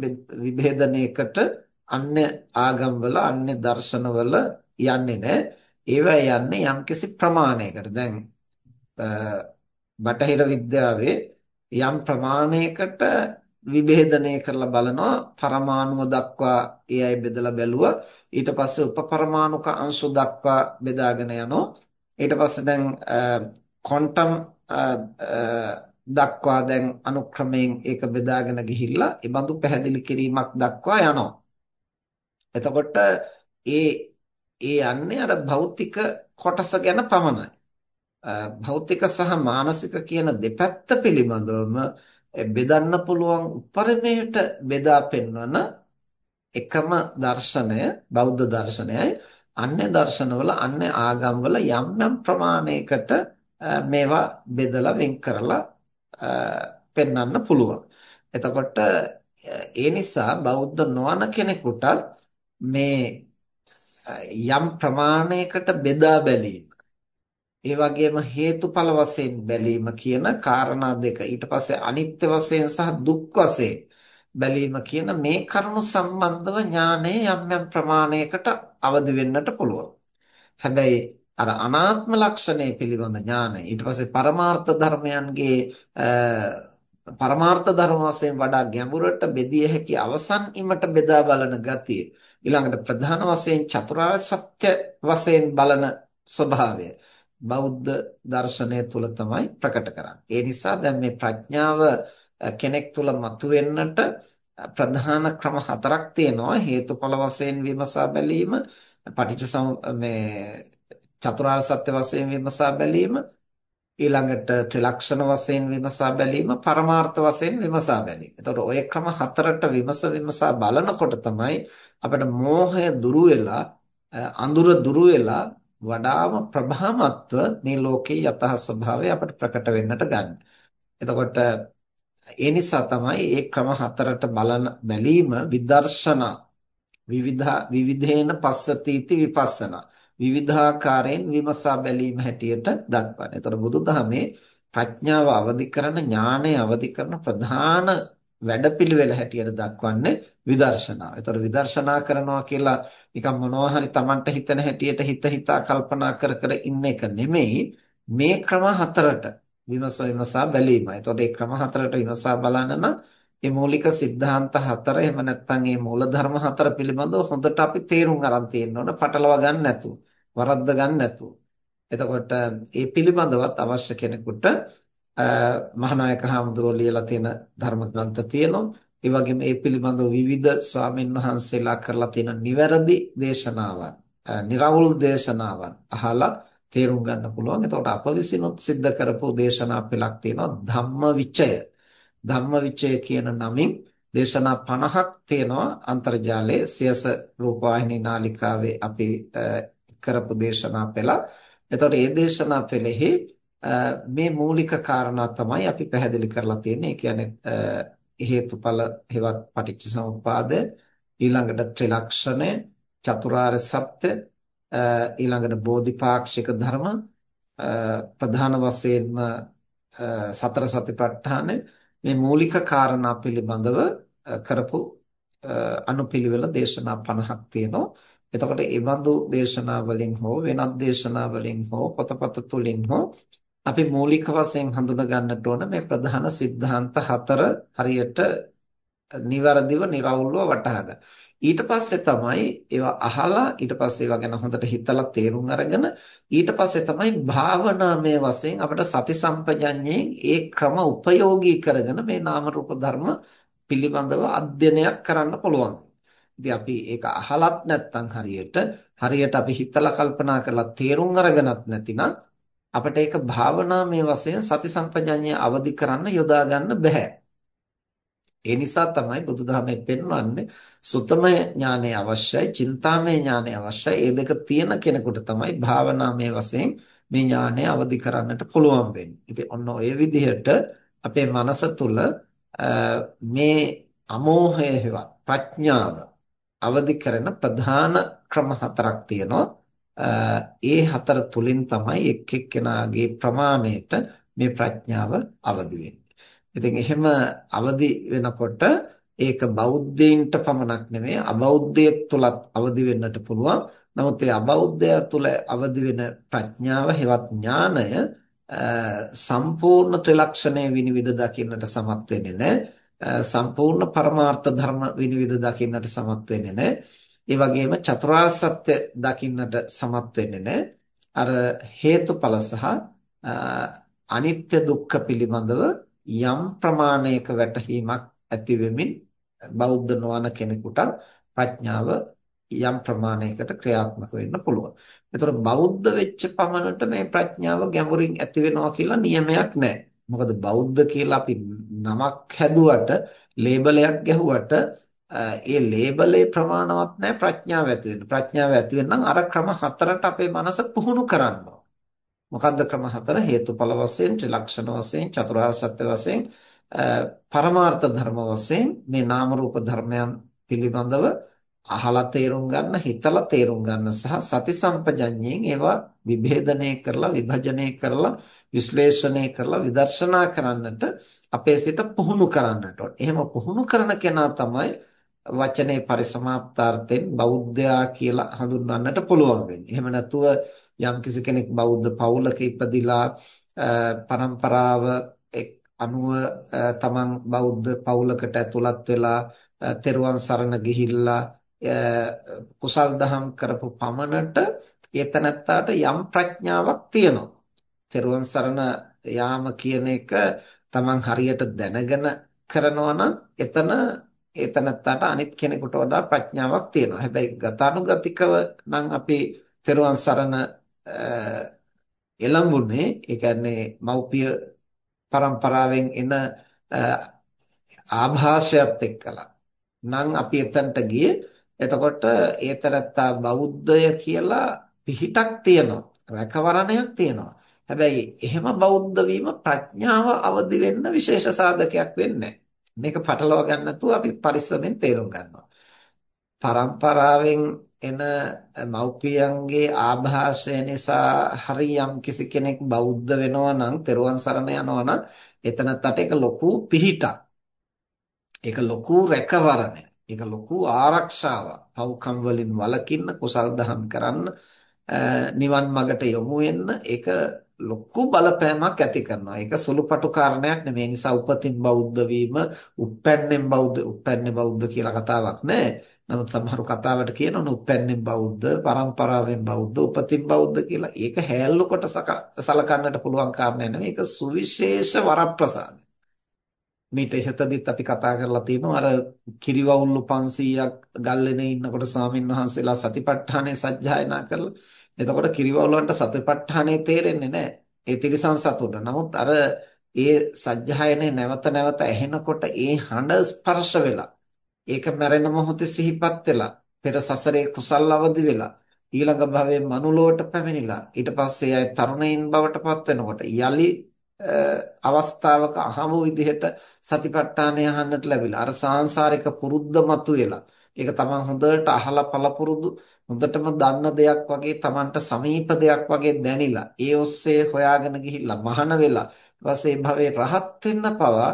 විභේදනයකට අන්‍ය ආගම්වල අන්‍ය දර්ශනවල යන්නේ නැහැ. ඒවා යන්නේ යම්කිසි ප්‍රමාණයකට. දැන් බටහිර විද්‍යාවේ යම් ප්‍රමාණයකට විභේදනය කරලා බලනවා. පරමාණුව දක්වා ඒ අය බෙදලා බැලුවා. ඊට පස්සේ උපපරමාණුක අංශු දක්වා බෙදාගෙන යනවා. ඊට පස්සේ දැන් ක්වොන්ටම් දක්වා දැන් අනුක්‍රමයෙන් ඒක බෙදාගෙන ගිහිල්ලා ඒ බඳු පැහැදිලි කිරීමක් දක්වා යනවා. එතකොට ඒ ඒ යන්නේ අර භෞතික කොටස ගැන පමණයි. භෞතික සහ මානසික කියන දෙපැත්ත පිළිබඳවම බෙදන්න පුළුවන් උපරිමයට බෙදා පෙන්වන එකම දර්ශනය බෞද්ධ දර්ශනයයි අන්‍ය දර්ශනවල අන්‍ය ආගම්වල යම් යම් ප්‍රමාණයකට මේවා බෙදලා වෙන් කරලා පෙන්වන්න පුළුවන්. එතකොට ඒ නිසා බෞද්ධ නොවන කෙනෙකුට මේ යම් ප්‍රමාණයකට බෙදා බැලීම ඒ වගේම හේතුඵල වශයෙන් බැලීම කියන කාරණා දෙක. ඊට පස්සේ අනිත්‍ය වශයෙන් සහ දුක් වශයෙන් බැලීම කියන මේ කරුණු සම්බන්ධව ඥානය යම් යම් ප්‍රමාණයකට අවදි වෙන්නට පුළුවන්. හැබැයි අර අනාත්ම ලක්ෂණය පිළිබඳ ඥානය ඊට පස්සේ පරමාර්ථ ධර්මයන්ගේ පරමාර්ථ ධර්ම වශයෙන් වඩා ගැඹුරට බෙදිය හැකි අවසන් ීමට බෙදා බලන ගතිය. ඊළඟට ප්‍රධාන වශයෙන් චතුරාර්ය සත්‍ය වශයෙන් බලන ස්වභාවය. බෞද්ධ දර්ශනය තුල තමයි ප්‍රකට කරන්නේ. ඒ නිසා දැන් මේ ප්‍රඥාව කෙනෙක් තුල මතුවෙන්නට ප්‍රධාන ක්‍රම හතරක් තියෙනවා. හේතුඵල වශයෙන් විමසා බැලීම, පටිච්ච මේ චතුරාර්ය සත්‍ය වශයෙන් විමසා බැලීම, ඊළඟට ත්‍රිලක්ෂණ වශයෙන් විමසා බැලීම, පරමාර්ථ වශයෙන් විමසා බැලීම. එතකොට ওই ක්‍රම හතරට විමස විමසා බලනකොට තමයි අපිට මෝහය දුරු වෙලා, අඳුර දුරු වෙලා වඩාම ප්‍රභාමත්ව මේ ලෝකේ යථා ස්වභාවය අපට ප්‍රකට වෙන්නට ගන්න. එතකොට ඒ නිසා තමයි මේ ක්‍රම හතරට බලන බැලීම විදර්ශනා විවිධ විවිධේන පස්සතිති විපස්සනා විවිධාකාරයෙන් විමසා බැලීම හැටියට දක්වන්නේ. එතකොට බුදුදහමේ ප්‍රඥාව අවදි කරන ඥානය අවදි කරන ප්‍රධාන වැඩපිළිවෙල හැටියට දක්වන්නේ විදර්ශනාව. ඒතර විදර්ශනා කරනවා කියලා නිකන් මොනවා හරි Tamanට හිතන හැටියට හිත හිතා කල්පනා කර කර ඉන්න එක නෙමෙයි මේ ක්‍රම හතරට විමසා විමසා බැලීම. ඒතකොට මේ ක්‍රම හතරට විමසා බලන්න නම් මේ මූලික સિદ્ધාන්ත හතර එහෙම නැත්නම් මේ මූලධර්ම හතර පිළිබඳව හොඳට අපි තේරුම් අරන් තියෙන්න ඕන පටලවා ගන්න නැතුව, වරද්ද ගන්න නැතුව. එතකොට මේ පිළිබඳවත් අවශ්‍ය කෙනෙකුට මහානායක හාමුදුරුවෝ ලියලා තියෙන ධර්ම ග්‍රන්ථ තියෙනවා. ඒ වගේම මේ පිළිබඳව විවිධ ස්වාමින් වහන්සේලා කරලා තියෙන නිවැරදි දේශනාවන්, निराවුල් දේශනාවන් අහලා තේරුම් ගන්න පුළුවන්. එතකොට අප විසිනුත් සිද්ධ කරපු දේශනා පෙළක් තියෙනවා ධම්මවිචය. ධම්මවිචය කියන නමින් දේශනා 50ක් තියෙනවා අන්තර්ජාලයේ සියස රූපවාහිනී නාලිකාවේ අපි කරපු දේශනා පෙළ. එතකොට මේ දේශනා පෙළෙහි මේ මූලික කාරණා තමයි අපි පැහැදිලි කරලා තියෙන්නේ. ඒ කියන්නේ හේතුඵල හේවත් පටිච්චසමුප්පාදය ඊළඟට ත්‍රිලක්ෂණය චතුරාර්ය සත්‍ය ඊළඟට බෝධිපාක්ෂික ධර්ම ප්‍රධාන වශයෙන්ම සතර සතිපට්ඨාන මේ මූලික කාරණා පිළිබඳව කරපු අනුපිළිවෙල දේශනා 50ක් තියෙනවා. එතකොට ඒ බඳු දේශනා වලින් හෝ වෙනත් දේශනා වලින් හෝ පොතපත තුලින් හෝ අපි මූලික වශයෙන් හඳුනා ගන්නට ඕන මේ ප්‍රධාන સિદ્ધාන්ත හතර හරියට નિවරදිව નિරවුල්ව වටහා ගන්න. ඊට පස්සේ තමයි ඒවා අහලා ඊට පස්සේ ඒවා ගැන හොඳට හිතලා තේරුම් අරගෙන ඊට පස්සේ තමයි භාවනාමය වශයෙන් අපිට සති සම්පජඤ්ඤයෙන් ඒ ක්‍රම උපයෝගී කරගෙන මේ නාම රූප ධර්ම පිළිබඳව අධ්‍යයනයක් කරන්න පුළුවන්. ඉතින් අපි ඒක අහලත් නැත්නම් හරියට හරියට අපි හිතලා කල්පනා කරලා තේරුම් අරගෙනත් නැතිනම් අපිට ඒක භාවනාමය වශයෙන් සති සම්පජඤ්ඤය අවදි කරන්න යොදා ගන්න බෑ. ඒ නිසා තමයි බුදුදහමේ පෙන්වන්නේ සුතමය ඥානය අවශ්‍යයි, චින්තාමය ඥානය අවශ්‍යයි. මේ දෙක තියෙන කෙනෙකුට තමයි භාවනාමය වශයෙන් මේ ඥානය අවදි කරන්නට පුළුවන් වෙන්නේ. ඉතින් ඔන්න ඔය විදිහට අපේ මනස තුල මේ අමෝහය හෙවත් ප්‍රඥාව අවදි කරන ප්‍රධාන ක්‍රම හතරක් තියෙනවා. ඒ හතර තුලින් තමයි එක් එක්කෙනාගේ ප්‍රමාණයට මේ ප්‍රඥාව අවදි වෙන්නේ. ඉතින් එහෙම අවදි වෙනකොට ඒක බෞද්ධයින්ට පමණක් නෙමෙයි අබෞද්ධයෙක් තුලත් අවදි වෙන්නට පුළුවන්. නමුත් ඒ අබෞද්ධය තුල අවදි වෙන ප්‍රඥාව හෙවත් ඥානය සම්පූර්ණ ත්‍රිලක්ෂණය විනිවිද දකින්නට සමත් වෙන්නේ නැහැ. සම්පූර්ණ පරමාර්ථ ධර්ම විනිවිද දකින්නට සමත් වෙන්නේ නැහැ. ඒ වගේම චතුරාර්ය සත්‍ය දකින්නට සමත් වෙන්නේ නැහැ. අර හේතුඵල සහ අනිත්‍ය දුක්ඛ පිළිබඳව යම් ප්‍රමාණයක වැටහීමක් ඇති වෙමින් බෞද්ධ නොවන කෙනෙකුට ප්‍රඥාව යම් ප්‍රමාණයකට ක්‍රියාත්මක වෙන්න පුළුවන්. ඒතකොට බෞද්ධ වෙච්ච පමණට මේ ප්‍රඥාව ගැඹුරින් ඇති වෙනවා කියලා නියමයක් නැහැ. මොකද බෞද්ධ කියලා අපි නමක් හැදුවට ලේබලයක් ගැහුවට ඒ ලේබලේ ප්‍රමාණවත් නැහැ ප්‍රඥාව ඇති වෙන්න. ප්‍රඥාව ඇති වෙන්න අර ක්‍රම හතරට අපේ මනස පුහුණු කරන්න මොකද්ද ක්‍රම හතර හේතුඵල වශයෙන් ත්‍රිලක්ෂණ වශයෙන් චතුරාර්ය සත්‍ය වශයෙන් පරමාර්ථ ධර්ම වශයෙන් මේ නාම රූප ධර්මයන් පිළිබඳව අහලා තේරුම් ගන්න හිතලා තේරුම් ගන්න සහ සති සම්පජඤ්ඤයෙන් ඒවා විභේදනය කරලා විභජනය කරලා විශ්ලේෂණය කරලා විදර්ශනා කරන්නට අපේ සිත පුහුණු කරන්නට ඕන. එහෙම පුහුණු කරන කෙනා තමයි වචනේ පරිසමාප්තාර්ථයෙන් බෞද්ධයා කියලා හඳුන්වන්නට පුළුවන් වෙන්නේ. එහෙම නැතුව යම්කිසි කෙනෙක් බෞද්ධ පවුලක ඉපදිලා පරම්පරාව අනුව තමන් බෞද්ධ පවුලකට ඇතුළත් වෙලා තෙරුවන් සරණ ගිහිල්ලා කුසල් දහම් කරපු පමණට ඒතනත්තාට යම් ප්‍රඥාවක් තියෙනවා. තෙරුවන් සරණ යාම කියන එක තමන් හරියට දැනගෙන කරනවා නම් එතන ඒ තනත්තාට අනිත් කෙනෙකුට වඩා ප්‍රඥාවක් තියෙනවා. හැබැයි ගතානුගතිකව නම් අපි තෙරුවන් සරණ එළඹුනේ ඒ කියන්නේ මව්පිය પરම්පරාවෙන් එන ආభాෂයත් එක්කලා. නම් අපි එතනට ගියේ. එතකොට ඒ තරත්තා බෞද්ධය කියලා පිහිටක් තියෙනවා. රැකවරණයක් තියෙනවා. හැබැයි එහෙම බෞද්ධ වීම ප්‍රඥාව අවදි වෙන්න විශේෂ සාධකයක් වෙන්නේ නැහැ. මේක පටලවා ගන්න නැතුව අපි පරිස්සමෙන් තේරුම් ගන්නවා. පරම්පරාවෙන් එන මව්පියන්ගේ ආభాෂය නිසා හරියම් කිසි කෙනෙක් බෞද්ධ වෙනවා නම්, තෙරුවන් සරණ යනවා නම්, එතනටට ඒක ලොකු පිහිටක්. ඒක ලොකු රැකවරණයක්. ඒක ලොකු ආරක්ෂාවක්. පව්කම් වලින් වළකින්න, කුසල් දහම් කරන්න, නිවන් මඟට යොමු වෙන්න ඒක ලොකු බලපෑමක් ඇති කරනවා. ඒක සුළුපටු කාරණයක් නෙමෙයි. නිසා උපතින් බෞද්ධ වීම, උප්පැන්නෙන් බෞද්ධ, උප්පැන්නේ බෞද්ධ කියලා කතාවක් නැහැ. නමුත් සමහරු කතාවට කියනවනේ උප්පැන්නෙන් බෞද්ධ, පරම්පරාවෙන් බෞද්ධ, උපතින් බෞද්ධ කියලා. ඒක හැල්ලු කොට සලකන්නට පුළුවන් කාරණයක් නෙමෙයි. ඒක සුවිශේෂ වරප්‍රසාදය. මේට ඉහතදිත් අපි කතා කරලා තියෙනවා අර කිරිවවුල්ලු 500ක් ගල්ලෙනේ ඉන්නකොට ස්වාමින් වහන්සේලා සතිපට්ඨානය සජ්ජායනා කරලා එතකොට කිරිවවුලන්ට සතිපට්ඨානය තේරෙන්නේ නැහැ. ඒ තිරිසන් සතුට. නමුත් අර ඒ සජ්ජායනේ නැවත නැවත ඇහෙනකොට ඒ හඬ ස්පර්ශ වෙලා ඒක මැරෙන මොහොතේ සිහිපත් වෙලා පෙර සසරේ කුසල් අවදි වෙලා ඊළඟ භවයේ මනුලොවට පැමිණිලා ඊට පස්සේ අය තරුණයින් බවට පත් වෙනකොට යලි අවස්ථාවක අහමු විදිහට සතිපට්ඨානය අහන්නට ලැබිලා අර සාංශාරික පුරුද්ද මතුවෙලා ඒක තමන් හොඳට අහලා පළපුරුදු හොඳටම දන්න දෙයක් වගේ තමන්ට සමීප දෙයක් වගේ දැනිලා ඒ ඔස්සේ හොයාගෙන ගිහිල්ලා මහාන වෙලා ඊපස්සේ භවයේ රහත් වෙන්න පවා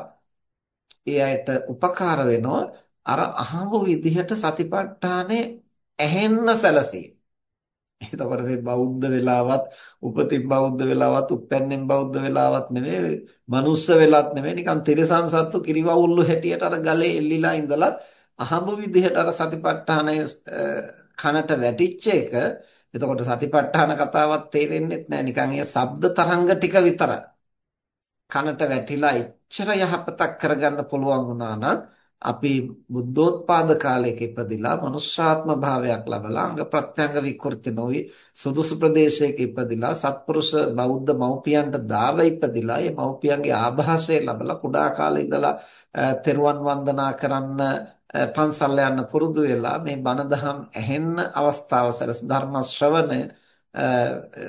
ඒ අයට උපකාර වෙනවා. අර අහමු විදිහට සතිපට්ඨානේ ඇහෙන්න සැලසී එතකොට මේ බෞද්ධ වෙලාවත් උපතින් බෞද්ධ වෙලාවත් උප්පැන්නෙන් බෞද්ධ වෙලාවත් නෙමෙයි මනුස්ස වෙලත් නෙමෙයි. නිකන් තිරසන් සත්තු කිරිවවුල්ලු හැටියට අර ගලේ එල්ලිලා ඉඳලා අහඹ විදිහට අර සතිපට්ඨානය කනට වැටිච්ච එක. එතකොට සතිපට්ඨාන කතාවක් තේරෙන්නේ නැහැ නිකන් ඒ ශබ්ද තරංග ටික විතරයි. කනට වැටිලා එච්චර යහපතක් කරගන්න පුළුවන් වුණා නම් අපි බුද්ධෝත්පාද කාලයක ඉපදිලා මනුෂ්‍යාත්ම භාවයක් ලබලා අංග ප්‍රත්‍යංග විකෘති නොවි සුදුසු ප්‍රදේශයක ඉපදිලා සත්පුරුෂ බෞද්ධ මව්පියන්ට දාව ඉපදිලා ඒ මව්පියන්ගේ ආభాෂය ලබලා කුඩා කාලේ ඉඳලා තෙරුවන් වන්දනා කරන්න පන්සල් යන්න පුරුදු වෙලා මේ බණ දහම් ඇහෙන්න අවස්ථාව සැලස ධර්ම ශ්‍රවණය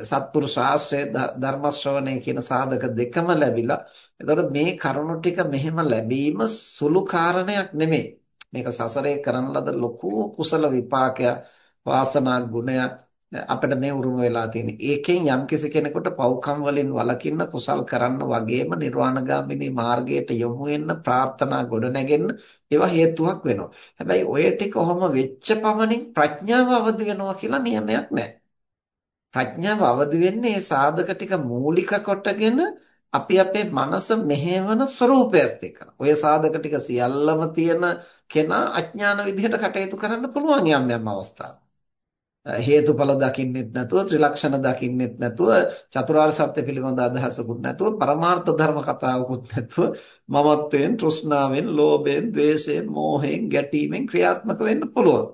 සත්පුරුෂ ආශ්‍රය ධර්ම ශ්‍රවණය කියන සාධක දෙකම ලැබිලා එතකොට මේ කරුණු ටික මෙහෙම ලැබීම සුළු කාරණයක් නෙමෙයි. මේක සසරේ කරන ලද ලොකු කුසල විපාකයක් වාසනා ගුණයක් අපිට මේ උරුම වෙලා තියෙන්නේ. ඒකෙන් යම්කිසි කෙනෙකුට පව්කම් වලින් වළකින්න කුසල් කරන්න වගේම නිර්වාණගාමිනී මාර්ගයට යොමු වෙන්න ප්‍රාර්ථනා ගොඩ නැගෙන්න ඒවා හේතුවක් වෙනවා. හැබැයි ඔය ටික ඔහොම වෙච්ච පමණින් ප්‍රඥාව අවදි වෙනවා කියලා නියමයක් නැහැ. ප්‍රඥාව අවදි වෙන්නේ මේ සාධක ටික මූලික කොටගෙන අපි අපේ මනස මෙහෙවන ස්වરૂපයත් එක්ක. ඔය සාධක ටික සියල්ලම තියෙන කෙනා අඥාන විදිහට කටයුතු කරන්න පුළුවන් යම් යම් අවස්ථාවල. හේතුඵල දකින්නෙත් නැතුව ත්‍රිලක්ෂණ දකින්නෙත් නැතුව චතුරාර්ය සත්‍ය පිළිබඳ අදහසකුත් නැතුව පරමාර්ථ ධර්ම කතාවකුත් නැතුව මමත්වයෙන් තෘෂ්ණාවෙන් ලෝභයෙන් ද්වේෂයෙන් මෝහයෙන් ගැටීමෙන් ක්‍රියාත්මක වෙන්න පුළුවන්.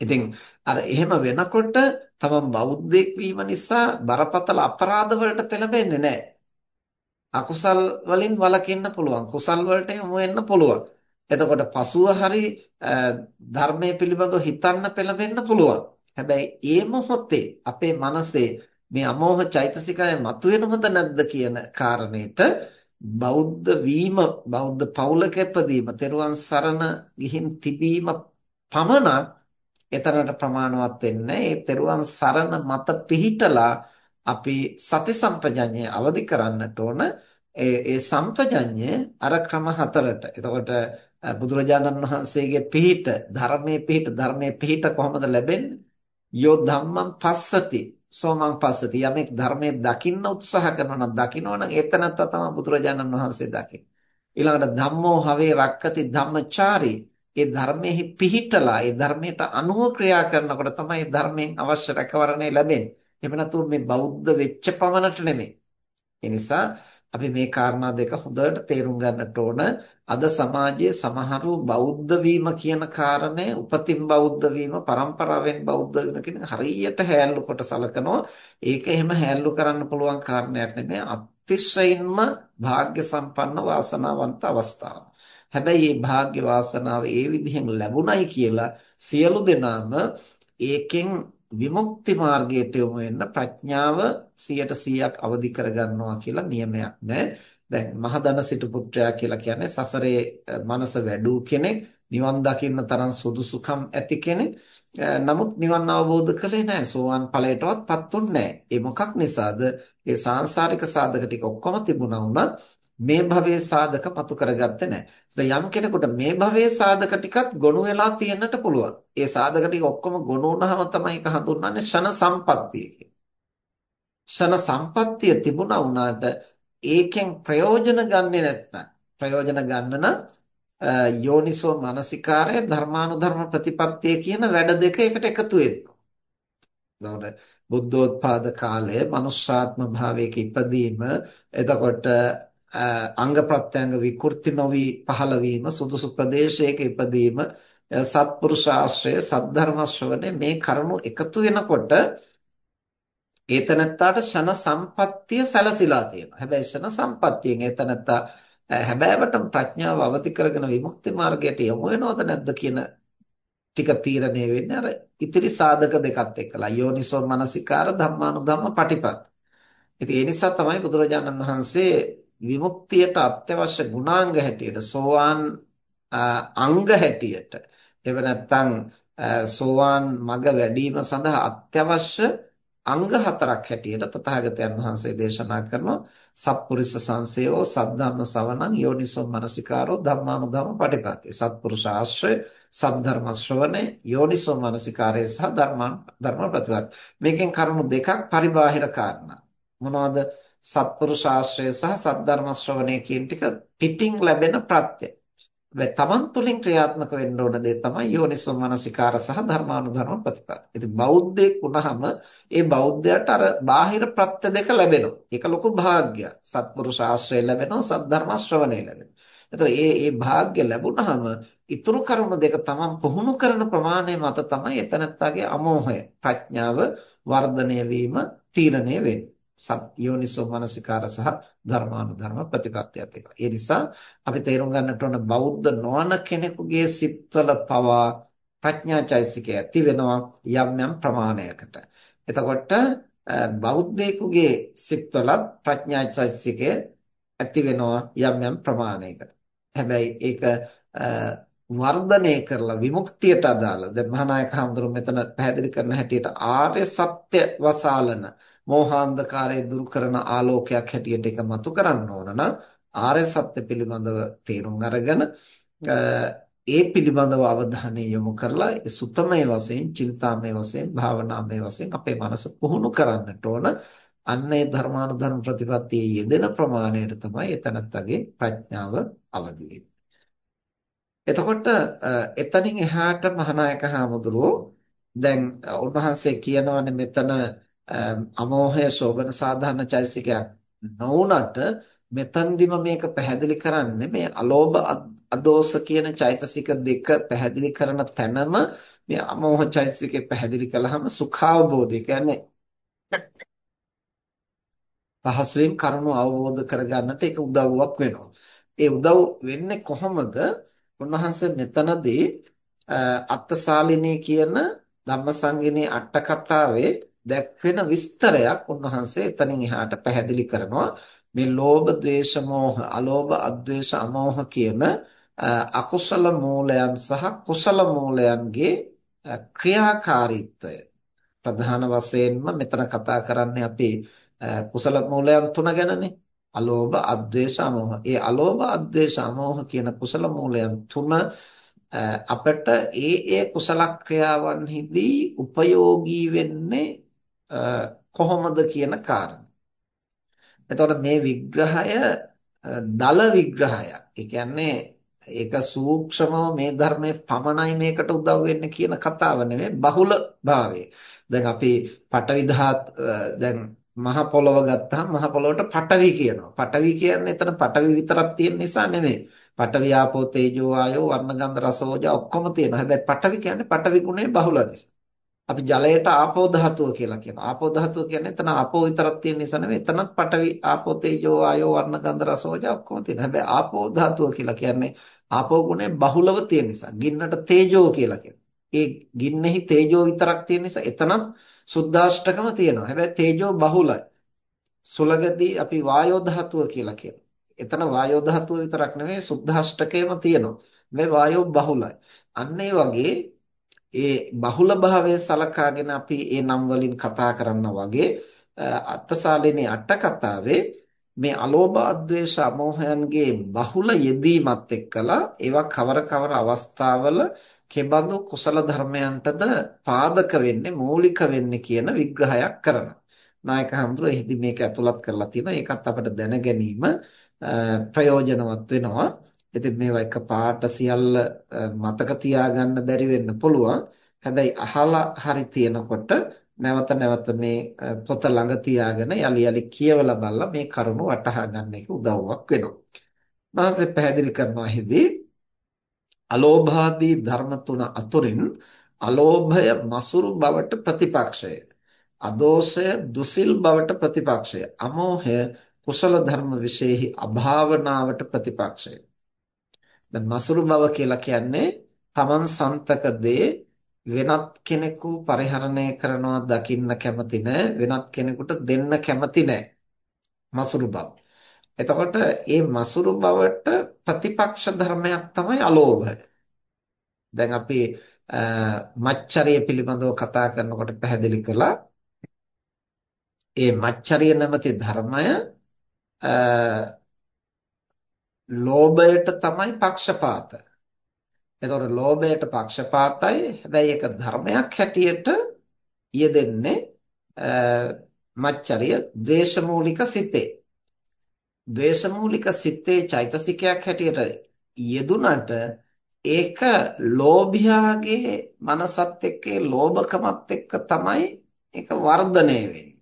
ඉතින් අර එහෙම වෙනකොට තමන් බෞද්ධයෙක් වීම නිසා බරපතල අපරාධ වලට පෙළඹෙන්නේ නැහැ. අකුසල් වලින් වළකින්න පුළුවන්. කුසල් වලට යොමු වෙන්න පුළුවන්. එතකොට පසුව හරි ධර්මයේ පිළිබඳව හිතන්න පෙළඹෙන්න පුළුවන්. හැබැයි ඒ මොහොතේ අපේ මනසේ මේ අමෝහ චෛතසිකය මතුවෙනවද නැද්ද කියන කාරණේට බෞද්ධ වීම බෞද්ධ පෞලක ඉපදීම තෙරුවන් සරණ ගිහින් තිබීම පමණක් එතරම්ට ප්‍රමාණවත් වෙන්නේ ඒ තෙරුවන් සරණ මත පිහිටලා අපි සති සම්පජඤ්ඤය අවදි කරන්නට ඕන ඒ ඒ සම්පජඤ්ඤය අර ක්‍රම හතරට. එතකොට බුදුරජාණන් වහන්සේගේ පිහිට ධර්මයේ පිහිට ධර්මයේ පිහිට කොහොමද ලැබෙන්නේ? යෝ ධම්මං පස්සති සෝමං පස්සති යමෙක් ධර්මයේ දකින්න උත්සාහ කරනවා නම් දකින්නවනම් එතනත්ත තමයි බුදුරජාණන් වහන්සේ දකින්නේ. ඊළඟට ධම්මෝ හවේ රක්කති ධම්මචාරී ඒ ධර්මයේ පිහිටලා ඒ ධර්මයට අනුව ක්‍රියා කරනකොට තමයි ධර්මයෙන් අවශ්‍ය රැකවරණය ලැබෙන්නේ. එහෙම නැතුව මේ බෞද්ධ වෙච්ච පමණට නෙමෙයි. ඒ නිසා අපි මේ කාරණා දෙක හොඳට තේරුම් ගන්නට ඕන. අද සමාජයේ සමහරු බෞද්ධ වීම කියන කාරණය උපතින් බෞද්ධ වීම, પરම්පරාවෙන් බෞද්ධ වීම කියන හරියට හැල්ලු කොට සලකනවා. ඒක එහෙම හැල්ලු කරන්න පුළුවන් කාරණයක් නෙමෙයි. අතිශයින්ම වාග්ය සම්පන්න වාසනාවන්ත අවස්ථාවක්. හැබැයි මේ වාග්ය වාසනාව ඒ විදිහෙන් ලැබුණයි කියලා සියලු දෙනාම ඒකෙන් විමුක්ති මාර්ගයට යොමු වෙන්න ප්‍රඥාව 100%ක් අවදි කරගන්නවා කියලා නියමයක් නැහැ. දැන් මහදන සිටු පුත්‍රයා කියලා කියන්නේ සසරේ මනස වැඩූ කෙනෙක්, නිවන් දකින්න තරම් සුදුසුකම් ඇති කෙනෙක්. නමුත් නිවන් අවබෝධ කළේ නැහැ. සෝවාන් ඵලයටවත්පත් උන්නේ නැහැ. ඒ මොකක් නිසාද? ඒ සාංශාරික සාධක ටික ඔක්කොම තිබුණා වුණත් මේ භවයේ සාධක පතු කරගත්තේ නැහැ. යම් කෙනෙකුට මේ භවයේ සාධක ටිකත් ගොනු වෙලා තියෙන්නට පුළුවන්. ඒ සාධක ටික ඔක්කොම ගොනු වුණාම තමයි ඒක හඳුන්වන්නේ ෂණ සම්පත්තිය ෂණ සම්පත්තිය තිබුණා වුණාට ඒකෙන් ප්‍රයෝජන ගන්නෙ නැත්නම් ප්‍රයෝජන ගන්න නම් යෝනිසෝ මනසිකාරය ධර්මානුධර්ම ප්‍රතිපත්තිය කියන වැඩ දෙක එකට එකතු වෙනවා. එතකොට බුද්ධෝත්පාද කාලයේ මනුෂ්‍යාත්ම භාවයක ඉපදීම එතකොට අංග ප්‍රත්‍යංග විකෘති නොවි පහළ වීම සුදුසු ප්‍රදේශයක ඉපදීම සත්පුරුෂ ආශ්‍රය සද්ධර්ම ශ්‍රවණය මේ කරුණු එකතු වෙනකොට ඒතනත්තාට ෂණ සම්පත්තිය සැලසීලා තියෙනවා. හැබැයි ෂණ සම්පත්තියෙන් ඒතනත්තා හැබෑවටම ප්‍රඥාව අවදි කරගෙන විමුක්ති මාර්ගයට යොමු වෙනවද නැද්ද කියන ටික තීරණය වෙන්නේ අර ඉතිරි සාධක දෙකත් එක්කලා යෝනිසෝ මනසිකාර ධම්මානුධම්ම පටිපත්. ඉතින් ඒ නිසා තමයි බුදුරජාණන් වහන්සේ විමුක්තියට අත්‍යවශ්‍ය ගුණාංග හැටියට සෝවාන් අංග හැටියට එහෙම නැත්නම් සෝවාන් මග වැඩිම සඳහා අත්‍යවශ්‍ය අංග හතරක් හැටියට තථාගතයන් වහන්සේ දේශනා කරනවා. සත්පුරුෂ සංසේවෝ සද්ධම්ම සවණං යෝනිසෝ මනසිකාරෝ ධම්මානුධම්ම පටිපatti සත්පුරුෂ ආශ්‍රය සද්ධර්ම ශ්‍රවණේ යෝනිසෝ මනසිකාරය සහ ධර්මාන් ධර්ම ප්‍රතිපatti මේකෙන් කරුණු දෙකක් පරිබාහිර කාරණා. මොනවද? සත්පුරුෂ ආශ්‍රය සහ සද්ධර්ම ශ්‍රවණය කියන ටික පිටින් ලැබෙන ප්‍රත්‍ය හැබැයි තමන් තුළින් ක්‍රියාත්මක වෙන්න ඕන දේ තමයි යෝනිසෝ මනසිකාර සහ ධර්මානුධර්ම ප්‍රතිපද. ඉතින් බෞද්ධයෙක් වුණාම ඒ බෞද්ධයාට අර බාහිර ප්‍රත්‍ය දෙක ලැබෙනවා. ඒක ලොකු භාග්‍යයක්. සත්පුරුෂ ආශ්‍රය ලැබෙනවා, සද්ධර්ම ශ්‍රවණය ලැබෙනවා. එතකොට මේ මේ භාග්‍ය ලැබුණාම ඊතුරු කරුණු දෙක තමන් පුහුණු කරන ප්‍රමාණය මත තමයි එතනත්තාගේ අමෝහය, ප්‍රඥාව වර්ධනය වීම තීරණය වෙන්නේ. සත් යෝනිසෝ මනසිකාර සහ ධර්මානුධර්ම ප්‍රතිපත්තියත් එක. ඒ නිසා අපි තේරුම් ගන්නට ඕන බෞද්ධ නොවන කෙනෙකුගේ සිත්වල පවා ප්‍රඥාචෛසිකය ඇති වෙනවා යම් යම් ප්‍රමාණයකට. එතකොට බෞද්ධයෙකුගේ සිත්වලත් ප්‍රඥාචෛසිකය ඇති වෙනවා යම් යම් ප්‍රමාණයකට. හැබැයි ඒක වර්ධනය කරලා විමුක්තියට අදාළ දැන් මහානායක හඳුරු මෙතන පැහැදිලි කරන හැටියට ආර්ය සත්‍ය වසාලන මෝහාන්ධකාරය දුරු කරන ආලෝකයක් හැටියට ඒක මතු කරන්න ඕන නම් ආර්ය සත්‍ය පිළිබඳව තේරුම් අරගෙන ඒ පිළිබඳව අවධානය යොමු කරලා ඒ සුතමේ වශයෙන්, චින්තාමේ වශයෙන්, භාවනාමේ වශයෙන් අපේ මනස පුහුණු කරන්නට ඕන. අන්නේ ධර්මානුධර්ම ප්‍රතිපත්තියේ යෙදෙන ප්‍රමාණයට තමයි එතනත්තගේ ප්‍රඥාව අවදි එතකොට එතනින් එහාට මහානායක හාමුදුරුවෝ දැන් උන්වහන්සේ කියනවානේ මෙතන අමෝහය සෝබන සාධාරණ චෛතසිකයක් නොවුනට මෙතනදිම මේක පැහැදිලි කරන්නේ මේ අලෝභ අදෝස කියන චෛතසික දෙක පැහැදිලි කරන තැනම මේ අමෝහ චෛතසිකේ පැහැදිලි කළාම සුඛාවබෝධය කියන්නේ පහසුවෙන් කරුණු අවබෝධ කරගන්නට ඒක උදව්වක් වෙනවා. ඒ උදව් වෙන්නේ කොහොමද? උන්වහන්සේ මෙතනදී අත්තසාලිනී කියන ධම්මසංගිනේ අට කතාවේ දැක්වෙන විස්තරයක් උන්වහන්සේ එතනින් එහාට පැහැදිලි කරනවා. මේ ලෝභ, ද්වේෂ, මෝහ, අලෝභ, අද්වේෂ, අමෝහ කියන අකුසල මූලයන් සහ කුසල මූලයන්ගේ ක්‍රියාකාරීත්වය. ප්‍රධාන වශයෙන්ම මෙතන කතා කරන්නේ අපි කුසල මූලයන් තුන ගැනනේ. අලෝභ අද්වේෂ අමෝහ. ඒ අලෝභ අද්වේෂ අමෝහ කියන කුසල මූලයන් තුන අපට ඒ ඒ කුසල ක්‍රියාවන්හිදී උපයෝගී වෙන්නේ කොහොමද කියන කාරණා. එතකොට මේ විග්‍රහය දල විග්‍රහයක්. ඒ කියන්නේ ඒක සූක්ෂමව මේ ධර්මයේ පමණයි මේකට උදව් වෙන්නේ කියන කතාව නෙමෙයි බහුල භාවය. දැන් අපි පටවි දැන් මහ පොළව ගත්තාම මහ පොළවට පටවි කියනවා. පටවි කියන්නේ එතන පටවි විතරක් තියෙන නිසා නෙමෙයි. පටවි ආපෝ තේජෝ ආයෝ වර්ණ ගන්ධ රස ඕජා ඔක්කොම තියෙනවා. හැබැයි පටවි කියන්නේ පටවි ගුණේ බහුල නිසා. අපි ජලයට ආපෝ ධාතුව කියලා කියනවා. ආපෝ ධාතුව කියන්නේ එතන ආපෝ විතරක් තියෙන නිසා නෙවෙයි. එතනත් පඨවි, ආපෝ තේජෝ, ආයෝ, වර්ණ, ගන්ධ, රස, ඕජා ඔක්කොම තියෙනවා. හැබැයි ආපෝ ධාතුව කියලා කියන්නේ ආපෝ ගුණය බහුලව තියෙන නිසා. ගින්නට තේජෝ කියලා කියනවා. ඒ ගින්නෙහි තේජෝ විතරක් තියෙන නිසා එතනත් සුද්දාෂ්ටකම තියෙනවා. හැබැයි තේජෝ බහුලයි. සුලගදී අපි වායෝ ධාතුව කියලා කියනවා. එතන වායෝ ධාතුව විතරක් නෙවෙයි සුද්දාෂ්ටකයම තියෙනවා. මේ වායෝ බහුලයි. අන්න වගේ ඒ බහුල භාවය සලකාගෙන අපි ඒ නම් වලින් කතා කරනා වගේ අත්තසාලිනේ අට කතාවේ මේ අලෝභ අද්වේෂ අමෝහයන්ගේ බහුල යෙදීමත් එක්කලා ඒවා කවර කවර අවස්ථාවල කෙබඳු කුසල ධර්මයන්ටද පාදක වෙන්නේ මූලික වෙන්නේ කියන විග්‍රහයක් කරනවා. නායක හඳුරෝ එහිදී මේක ඇතුළත් කරලා තියෙනවා. ඒකත් අපිට දැන ගැනීම ප්‍රයෝජනවත් වෙනවා. ඉතින් මේවා එක පාට සියල්ල මතක තියාගන්න බැරි වෙන්න පුළුවන්. හැබැයි අහලා හරි තියෙනකොට නැවත නැවත මේ පොත ළඟ තියාගෙන යලි යලි කියවලා බලලා මේ කරුණු වටහා ගන්න එක උදව්වක් වෙනවා. මහන්සේ පැහැදිලි කරනවා හිදී අලෝභාදී ධර්ම තුන අතුරින් අලෝභය මසුරු බවට ප්‍රතිපක්ෂය. අදෝෂය දුසිල් බවට ප්‍රතිපක්ෂය. අමෝහය කුසල ධර්ම විශේෂෙහි අභාවනාවට ප්‍රතිපක්ෂය. දැන් මසුරු බව කියලා කියන්නේ තමන් සන්තක දේ වෙනත් කෙනෙකු පරිහරණය කරනවා දකින්න කැමති වෙනත් කෙනෙකුට දෙන්න කැමති මසුරු බව. එතකොට මේ මසුරු බවට ප්‍රතිපක්ෂ ධර්මයක් තමයි අලෝභය. දැන් අපි මච්චරිය පිළිබඳව කතා කරනකොට පැහැදිලි කළා ඒ මච්චරිය නැමැති ධර්මය ලෝභයට තමයි පක්ෂපාත. එතකොට ලෝභයට පක්ෂපාතයි. හැබැයි ඒක ධර්මයක් හැටියට යෙදෙන්නේ මච්චරිය ද්වේෂමූලික සිතේ. ද්වේෂමූලික සිතේ චෛතසිකයක් හැටියට යෙදුනට ඒක ලෝභයාගේ මනසත් එක්ක ලෝභකමත් එක්ක තමයි ඒක වර්ධනය වෙන්නේ.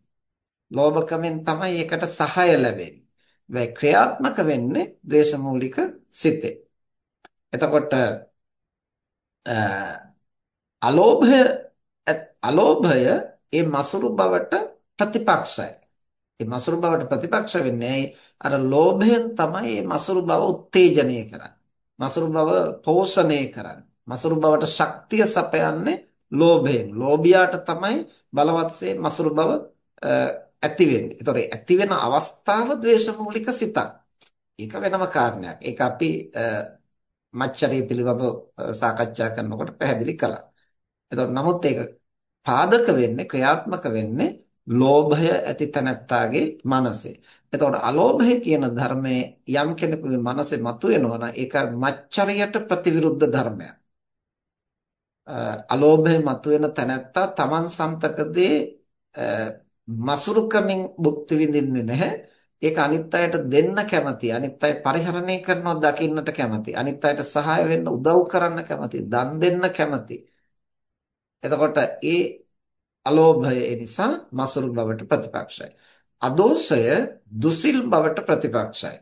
ලෝභකමෙන් තමයි ඒකට සහාය ලැබෙන්නේ. වෙයි ක්‍රියාත්මක වෙන්නේ ද්වේෂමූලික සිතේ. එතකොට අලෝභය අලෝභය ඒ මසුරු බවට ප්‍රතිපක්ෂයි. ඒ මසුරු බවට ප්‍රතිපක්ෂ වෙන්නේ අර ලෝභයෙන් තමයි මේ මසුරු බව උත්තේජනය කරන්නේ. මසුරු බව පෝෂණය කරන්නේ. මසුරු බවට ශක්තිය සපයන්නේ ලෝභයෙන්. ලෝභියාට තමයි බලවත්සේ මසුරු බව ඇති වෙන්නේ. ඒතොර ඇති වෙන අවස්ථාව ද්වේෂමූලික සිතක්. ඒක වෙනම කාරණයක්. ඒක අපි මච්චරිය පිළිබඳව සාකච්ඡා කරනකොට පැහැදිලි කළා. එතකොට නමුත් ඒක පාදක වෙන්නේ ක්‍රියාත්මක වෙන්නේ ලෝභය ඇති තැනැත්තාගේ මනසේ. එතකොට අලෝභය කියන ධර්මයේ යම් කෙනෙකුගේ මනසේ මතුවෙනවා නම් ඒක මච්චරියට ප්‍රතිවිරුද්ධ ධර්මයක්. අලෝභය මතුවෙන තැනැත්තා තමන් සන්තකදී මසුරුකමින් භුක්ති විඳින්නේ නැහැ. ඒක අනිත් අයට දෙන්න කැමති. අනිත් අය පරිහරණය කරනවා දකින්නට කැමති. අනිත් අයට සහාය වෙන්න උදව් කරන්න කැමති. දන් දෙන්න කැමති. එතකොට ඒ අලෝභය නිසා මසුරු බවට ප්‍රතිපක්ෂයි. අදෝෂය දුසිල් බවට ප්‍රතිපක්ෂයි.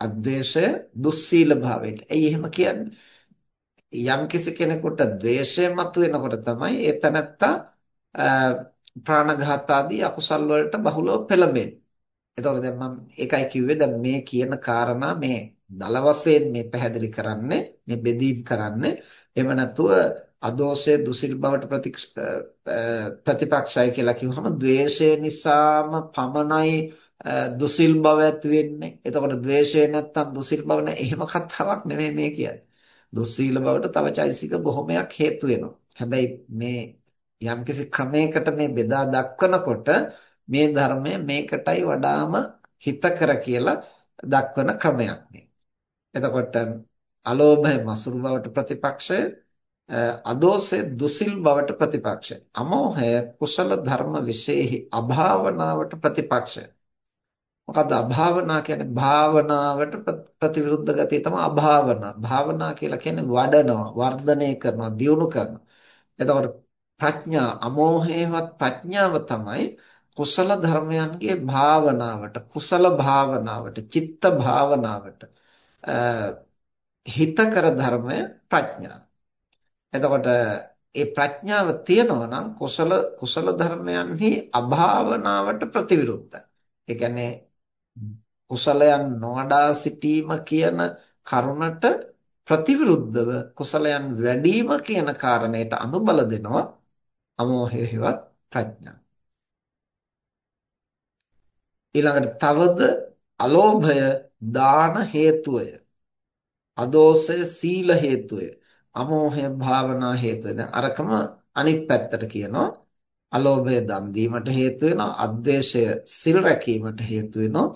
අද්වේෂය දුස්සීල භාවයට. ඇයි එහෙම කියන්නේ? යම්කිසි කෙනෙකුට ද්වේෂය මතුවෙනකොට තමයි ඒ තනත්තා ප්‍රාණඝාත ආදී අකුසල් වලට බහුලව පෙළඹෙන්නේ. එතකොට දැන් මම ඒකයි කිව්වේ දැන් මේ කියන කාරණා මේ දල වශයෙන් මේ පැහැදිලි කරන්නේ මේ බෙදීම් කරන්නේ එහෙම නැතුව අදෝෂයේ දුසිල් බවට ප්‍රතිපක්ෂයි කියලා කිව්වම ද්වේෂය නිසාම පමණයි දුසිල් බව ඇති වෙන්නේ. එතකොට ද්වේෂය නැත්තම් දුසිල් බව නැහැ. එහෙම කතාවක් නෙමෙයි මේ කියන්නේ. දුස්සීල බවට තව චෛසික බොහොමයක් හේතු වෙනවා. හැබැයි මේ යම්කිසි ක්‍රමයකට මේ බෙදා දක්වනකොට මේ ධර්මය මේකටයි වඩාම හිතකර කියලා දක්වන ක්‍රමයක් මේ. එතකොට අලෝභය මසුරු බවට ප්‍රතිපක්ෂය අදෝසය දුසිල් බවට ප්‍රතිපක්ෂය. අමෝහය කුසල ධර්ම විශේෂෙහි අභාවනාවට ප්‍රතිපක්ෂය. මොකද්ද අභාවනා කියන්නේ භාවනාවට ප්‍රතිවිරුද්ධ ගතිය තමයි අභාවනා. භාවනා කියලා කියන්නේ වඩනවා, වර්ධනය කරනවා, දියුණු කරනවා. එතකොට ප්‍රඥා අමෝහේවත් ප්‍රඥාව තමයි කුසල ධර්මයන්ගේ භාවනාවට කුසල භාවනාවට චිත්ත භාවනාවට හිතකර ධර්මය ප්‍රඥා. එතකොට ඒ ප්‍රඥාව තියෙනවා නම් කුසල කුසල ධර්මයන්හි අභාවනාවට ප්‍රතිවිරුද්ධයි. ඒ කියන්නේ කුසලයන් නොවඩා සිටීම කියන කරුණට ප්‍රතිවිරුද්ධව කුසලයන් වැඩිම කියන කාරණයට අනුබල දෙනවා අමෝහයවත් ප්‍රඥා. ඊළඟට තවද අලෝභය දාන හේතුය. අදෝසය සීල හේතුය. අමෝහය භාවනා හේතුය. දැන් අරකම අනිත් පැත්තට කියනවා. අලෝභය දන් දීමට හේතු වෙනවා. අද්වේෂය සිල් රැකීමට හේතු වෙනවා.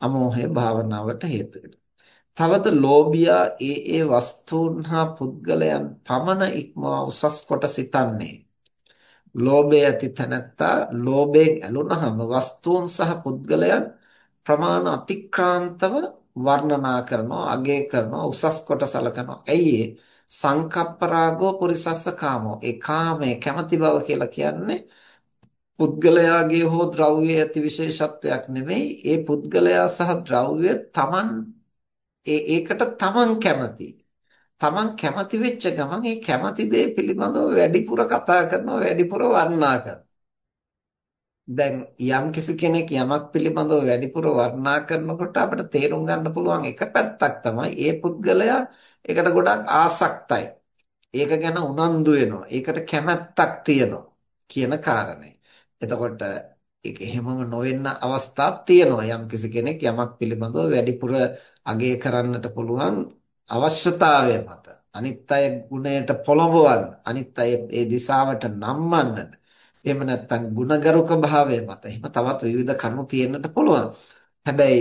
අමෝහය භාවනාවට හේතු වෙනවා. තවද ලෝභියා ඒ ඒ වස්තුන් හා පුද්ගලයන් පමණ ඉක්මවා උසස් කොට සිතන්නේ ලෝභය ඇති තැනැත්තා ලෝභයෙන් ඇලුනහම වස්තුන් සහ පුද්ගලයන් ප්‍රමාණ අතික්‍රාන්තව වර්ණනා කරනවා අගය කරනවා උසස් කොට සලකනවා. ඇයි ඒ? සංකප්පරාගෝ පුරිසස්ස කාමෝ. ඒ කාමයේ කැමැති බව කියලා කියන්නේ පුද්ගලයාගේ හෝ ද්‍රව්‍යයේ ඇති විශේෂත්වයක් නෙමෙයි. ඒ පුද්ගලයා සහ ද්‍රව්‍ය තමන් ඒකට තමන් කැමති. තමන් කැමති වෙච්ච ගමන් ඒ කැමති දේ පිළිබඳව වැඩිපුර කතා කරනවා වැඩිපුර වර්ණනා කරනවා දැන් යම් කිසි කෙනෙක් යමක් පිළිබඳව වැඩිපුර වර්ණනා කරනකොට අපිට තේරුම් ගන්න පුළුවන් එක පැත්තක් තමයි ඒ පුද්ගලයා ඒකට ගොඩක් ආසක්තයි. ඒක ගැන උනන්දු වෙනවා. ඒකට කැමැත්තක් තියෙනවා කියන කාරණය. එතකොට ඒක එහෙමම නොවෙන්න අවස්ථාවක් තියෙනවා. යම් කිසි කෙනෙක් යමක් පිළිබඳව වැඩිපුර අගය කරන්නට පුළුවන් අවශ්‍යතාවය මත. අනිත් අය ගුණයට පොළඹවන්න අනිත් අය ඒ දිශාවට නම්වන්නට. එහෙම නැත්නම් ಗುಣගරුක භාවය මත. එහෙම තවත් විවිධ කරුණු තියෙන්නට පුළුවන්. හැබැයි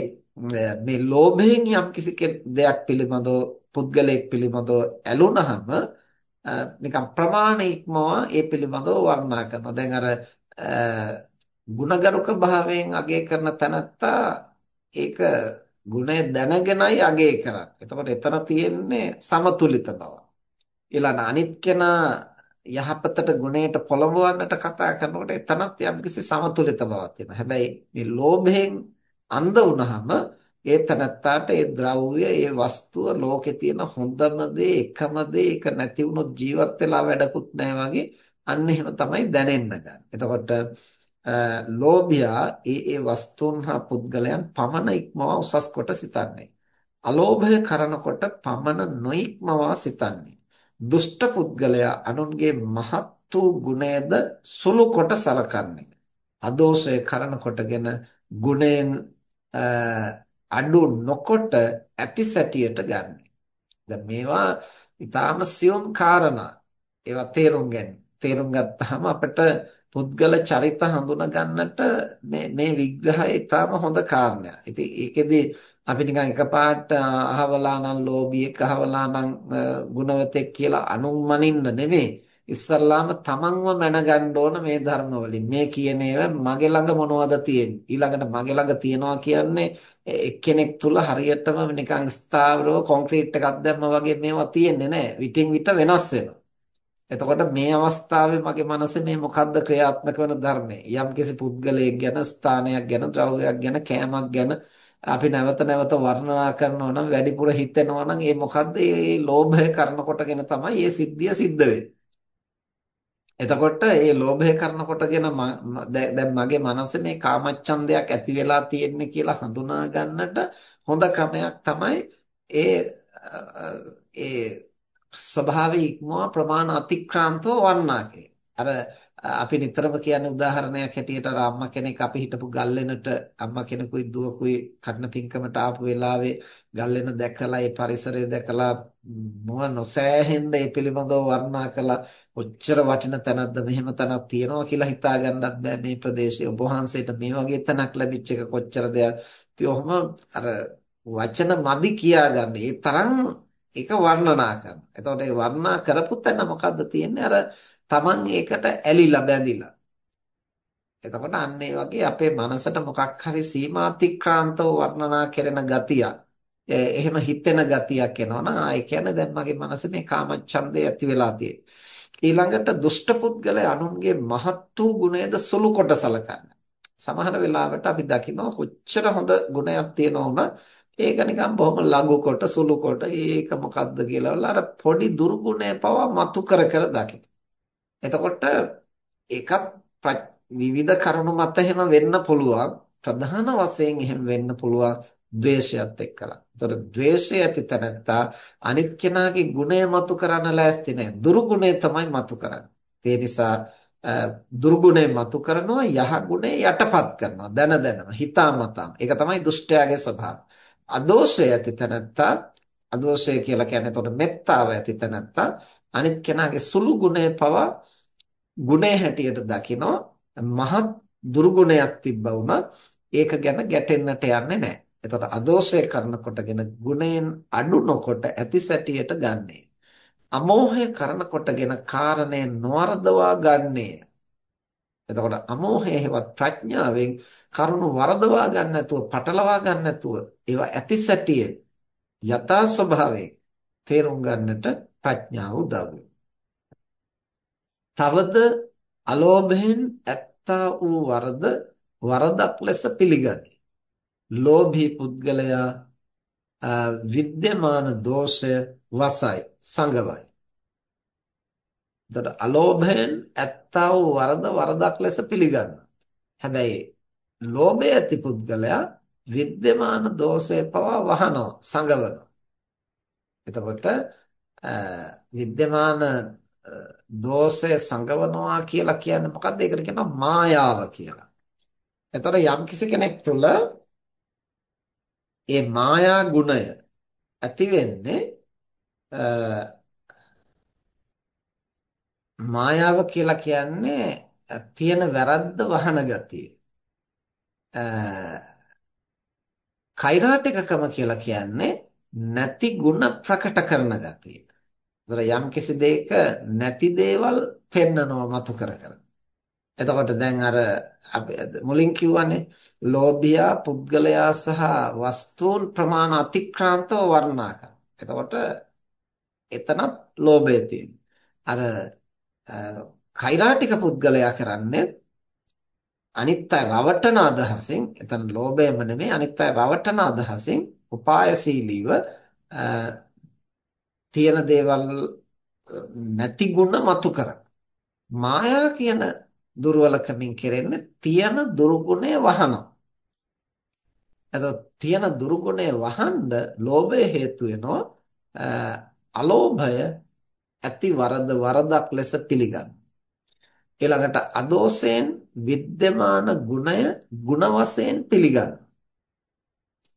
මේ ලෝභයෙන් යම් කිසි දෙයක් පිළිබඳව පුද්ගලයෙක් පිළිබඳව ඇලුනහම නිකම් ප්‍රමාණිකව ඒ පිළිබඳව වර්ණනා කරනවා. දැන් අර ಗುಣගරුක භාවයෙන් අගය කරන තැනත්තා ඒක ගුණය දැනගෙනයි අගය කරන්නේ. එතකොට එතන තියෙන්නේ සමතුලිත බව. ඊළඟ අනිත් කෙනා යහපතට ගුණයට පොළඹවන්නට කතා කරනකොට එතනත් යම්කිසි සමතුලිත බවක් තියෙනවා. හැබැයි මේ ලෝභයෙන් අන්ධ වුනහම ඒ තනත්තාට ඒ ද්‍රව්‍ය, ඒ වස්තුව ලෝකේ තියෙන හොඳම දේ, එකම දේ, ඒක නැති වුණොත් ජීවත් වෙලා වැඩකුත් නැහැ වගේ අන්න එහෙම තමයි දැනෙන්න ගන්න. එතකොට ලෝභයා ඒ ඒ වස්තුන් හා පුද්ගලයන් පමණ ඉක්මවා උසස් කොට සිතන්නේ. අලෝභය කරනකොට පමණ නොඉක්මවා සිතන්නේ. දුෂ්ට පුද්ගලයා අනුන්ගේ මහත් වූ ගුණයද සුළු කොට සලකන්නේ. අදෝෂය කරන කොටගෙන ගුණයෙන් අඩු නොකොට ඇති සැටියට ගන්න. දැන් මේවා ඊටාම සියුම් කාරණා. ඒවා තේරුම් ගන්න. තේරුම් ගත්තාම අපිට පුද්ගල චරිත හඳුනා ගන්නට මේ මේ විග්‍රහය ඊටාම හොඳ කාරණයක්. ඉතින් ඒකෙදි අපි නිකන් එකපාරට අහවලා නම් ලෝභියෙක් අහවලා නම් ගුණවතෙක් කියලා අනුමනින්න නෙමෙයි. ඉස්සල්ලාම තමන්ව මැනගන්න ඕන මේ ධර්ම වලින්. මේ කියන ඒවා මගේ ළඟ මොනවද තියෙන්නේ? ඊළඟට මගේ ළඟ තියනවා කියන්නේ එක්කෙනෙක් තුල හරියටම නිකන් ස්ථාවරව කොන්ක්‍රීට් එකක් දැම්මා වගේ මේවා තියෙන්නේ නැහැ. විටින් විට වෙනස් වෙනවා. එතකොට මේ අවස්ථාවේ මගේ මනසේ මේ මොකද්ද ක්‍රියාත්මක වෙන ධර්මය? යම්කිසි පුද්ගලයෙක් ගැන, ස්ථානයක් ගැන, ද්‍රව්‍යයක් ගැන, කෑමක් ගැන අපි නැවත නැවත වර්ණනා කරනවා නම් වැඩිපුර හිතෙනවා නම් ඒ මොකද්ද? ඒ ලෝභය කරනකොටගෙන තමයි මේ සිද්ධිය සිද්ධ වෙන්නේ. එතකොට මේ ලෝභය කරනකොටගෙන දැන් මගේ මනසේ මේ කාමච්ඡන්දයක් ඇති වෙලා තියෙන්නේ කියලා හඳුනා ගන්නට හොඳ ක්‍රමයක් තමයි ඒ ඒ ස්වභාවයේ ඉක්මවා ප්‍රමාණ අතික්‍රාන්තව වර්ණාකේ. අර අපි නිතරම කියන්නේ උදාහරණයක් හැටියට අර අම්මා කෙනෙක් අපි හිටපු ගල්ලෙනට අම්මා කෙනෙකුයි දුවකුයි කඩන පින්කමට ආපු වෙලාවේ ගල්ලෙන දැකලා ඒ පරිසරය දැකලා මොව නොසෑහෙන්න ඒ පිළිබඳව වර්ණනා කළා. ඔච්චර වටින තැනක්ද මෙහෙම තැනක් තියෙනවා කියලා හිතා ගන්නත් බෑ මේ ප්‍රදේශයේ. ඔබ වහන්සේට මේ වගේ තැනක් ලැබිච්ච එක කොච්චර දෙයක්. ඉතින් ඔහම අර වචන මදි කියාගන්න. ඒ තරම් ඒක වර්ණනා කරනවා. එතකොට ඒ වර්ණනා කරපු තැන මොකද්ද තියෙන්නේ අර Taman ඒකට ඇලිලා බැඳිලා. එතකොට අන්න ඒ වගේ අපේ මනසට මොකක් හරි සීමාතික්‍රාන්තව වර්ණනා කරන ගතියක් එහෙම හිතෙන ගතියක් එනවනම් ආ ඒ කියන්නේ දැන් මගේ මනසේ මේ කාමච්ඡන්දය ඇති වෙලා ඊළඟට දුෂ්ට පුද්ගලයා අනුන්ගේ මහත් වූ ගුණයද සුළු කොට සලකන්න. සමහර වෙලාවට අපි දකිනවා කොච්චර හොඳ ගුණයක් තියෙනවා ඒක නිකන් බොහොම ලඝු කොට සුළු කොට ඒක මොකද්ද කියලා අර පොඩි දුර්ගුණය පවා මතු කර කර දකින්න. එතකොට ඒකත් විවිධ කරුණු මත එහෙම වෙන්න පුළුවන්. ප්‍රධාන වශයෙන් එහෙම වෙන්න පුළුවන් ද්වේෂයත් එක්කලා. ඒතර ද්වේෂය ඇති තැනත්තා අනිත් කෙනාගේ ගුණය මතු කරන්න ලෑස්ති නැහැ. දුර්ගුණය තමයි මතු කරන්නේ. ඒ නිසා දුර්ගුණය මතු කරනවා යහ ගුණය යටපත් කරනවා. දන දනම හිතාමතාම. ඒක තමයි දුෂ්ටයාගේ ස්වභාවය. අදෝෂය ඇති තැනත්තා අදෝෂය කියලා කියන්නේ එතකොට මෙත්තාව ඇති තැනත්තා අනිත් කෙනාගේ සුළු ගුණය පවා ගුණය හැටියට දකිනවා මහත් දුර්ගුණයක් තිබ්බා වුණත් ඒක ගැන ගැටෙන්නට යන්නේ නැහැ. එතකොට අදෝෂය කරනකොටගෙන ගුණයෙන් අඩු නොකොට ඇති සැටියට ගන්නේ. අමෝහය කරනකොටගෙන කාරණය නොවරදවා ගන්නේ. එතකොට අමෝහයේවත් ප්‍රඥාවෙන් කරුණු වරදවා ගන්න නැතුව, පටලවා ගන්න නැතුව ඒවා ඇති සැටියේ යථා ස්වභාවයෙන් තේරුම් ගන්නට ප්‍රඥාව උදව් තවද අලෝභයෙන් ඇත්තා වූ වරද වරදක් ලෙස පිළිගනී. ලෝභී පුද්ගලයා විද්‍යමාන දෝෂය වසයි සංගවයි. එතකොට අලෝභයෙන් ඇත්තා වූ වරද වරදක් ලෙස පිළිගන්නවා. හැබැයි ලෝභය ඇති පුද්ගලයා විද්‍යමාන දෝෂය පවා වහනවා සංගවනවා. එතකොට විද්‍යමාන දෝෂය සංගවනවා කියලා කියන්නේ මොකක්ද? ඒකට කියනවා මායාව කියලා. එතකොට යම්කිසි කෙනෙක් තුළ ඒ මායා ගුණය ඇති වෙන්නේ මායාව කියලා කියන්නේ තියෙන වැරද්ද වහන ගතිය. කෛරාටිකකම කියලා කියන්නේ නැති ಗುಣ ප්‍රකට කරන ගතිය. ඒතර යම් කිසි දෙයක නැති දේවල් පෙන්නනවා මතු කර කර. එතකොට දැන් අර අපි මුලින් කිව්වනේ ලෝභියා පුද්ගලයා සහ වස්තුන් ප්‍රමාණ අතික්‍රාන්තව වර්ණනා කරනවා. එතකොට එතනත් ලෝභය තියෙනවා. අර කෛරාටික පුද්ගලයා කරන්නේ අනිත් අය රවටන අදහසින් එතන ලෝභයම නෙමෙයි අනිත් අය රවටන අදහසින් උපායශීලීව තියෙන දේවල් නැති ಗುಣ මතු කරන. මායා කියන දුර්වලකමින් කෙරෙන්නේ තියෙන දුර්ගුණය වහනවා එතකොට තියෙන දුර්ගුණය වහන්න ලෝභය හේතු වෙනවා අලෝභය ඇති වරද වරදක් ලෙස පිළිගන්න. ඊළඟට අදෝසයෙන් විද්‍යමාන ගුණය ಗುಣ වශයෙන් පිළිගන්න.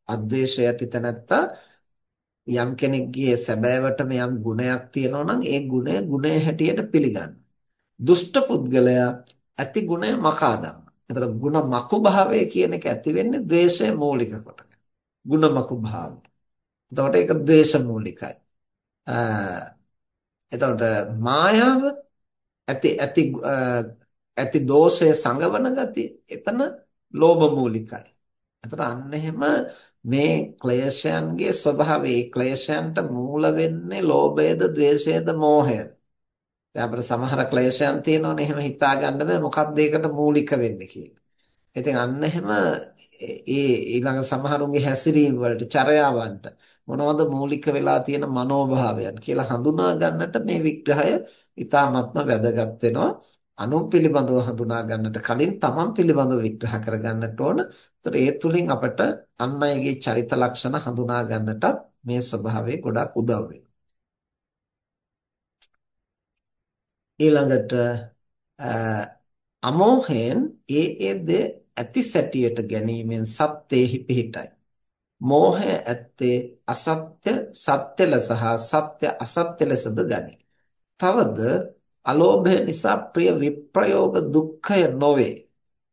අද්වේෂය ඇති තැනැත්තා යම් කෙනෙක්ගේ සැබෑවටම යම් ගුණයක් තියෙනවා නම් ඒ ගුණය ගුණය හැටියට පිළිගන්න. දුෂ්ට පුද්ගලයා ඇති ගුණය මකා දානවා. එතකොට ಗುಣ මකු භාවය කියන එක ඇති වෙන්නේ ද්වේෂය මූලික කොටගෙන. ಗುಣ මකු භාවය. එතකොට ඒක ද්වේෂ මූලිකයි. එතකොට මායාව ඇති ඇති ඇති දෝෂය සංගවන ගතිය එතන ලෝභ මූලිකයි. එතකොට අන්න එහෙම මේ ක්ලේශයන්ගේ ස්වභාවය ක්ලේශයන්ට මූල වෙන්නේ ලෝභයද ද්වේෂයද මෝහයද? දැන් අපිට සමහර ක්ලේශයන් තියෙනවනේ එහෙම හිතා ගන්න බෑ මොකක්ද ඒකට මූලික වෙන්නේ කියලා. ඉතින් අන්න එහෙම ඒ ඊළඟ සමහරුන්ගේ හැසිරීම වලට චර්යාවන්ට මොනවද මූලික වෙලා තියෙන මනෝභාවයන් කියලා හඳුනා ගන්නට මේ විග්‍රහය ඉතාමත්ම වැදගත් වෙනවා. අනුන් පිළිබඳව හඳුනා ගන්නට කලින් තමන් පිළිබඳව විග්‍රහ කර ගන්නට ඕන. ඒතර ඒ තුලින් අපට අන් අයගේ චරිත ලක්ෂණ හඳුනා ගන්නටත් මේ ස්වභාවය ගොඩක් උදව් වෙනවා. ඊළඟට අමෝහයෙන් ඒ ඒ දේ ඇති සැටියට ගැනීමෙන් සත්‍යෙහි පිහිටයි. මෝහය ඇත්තේ අසත්‍ය සත්‍ය ලෙස හා සත්‍ය අසත්‍ය ලෙසද ගනී. තවද අලෝභය නිසා ප්‍රිය විප්‍රයෝග දුක්ඛය නොවේ.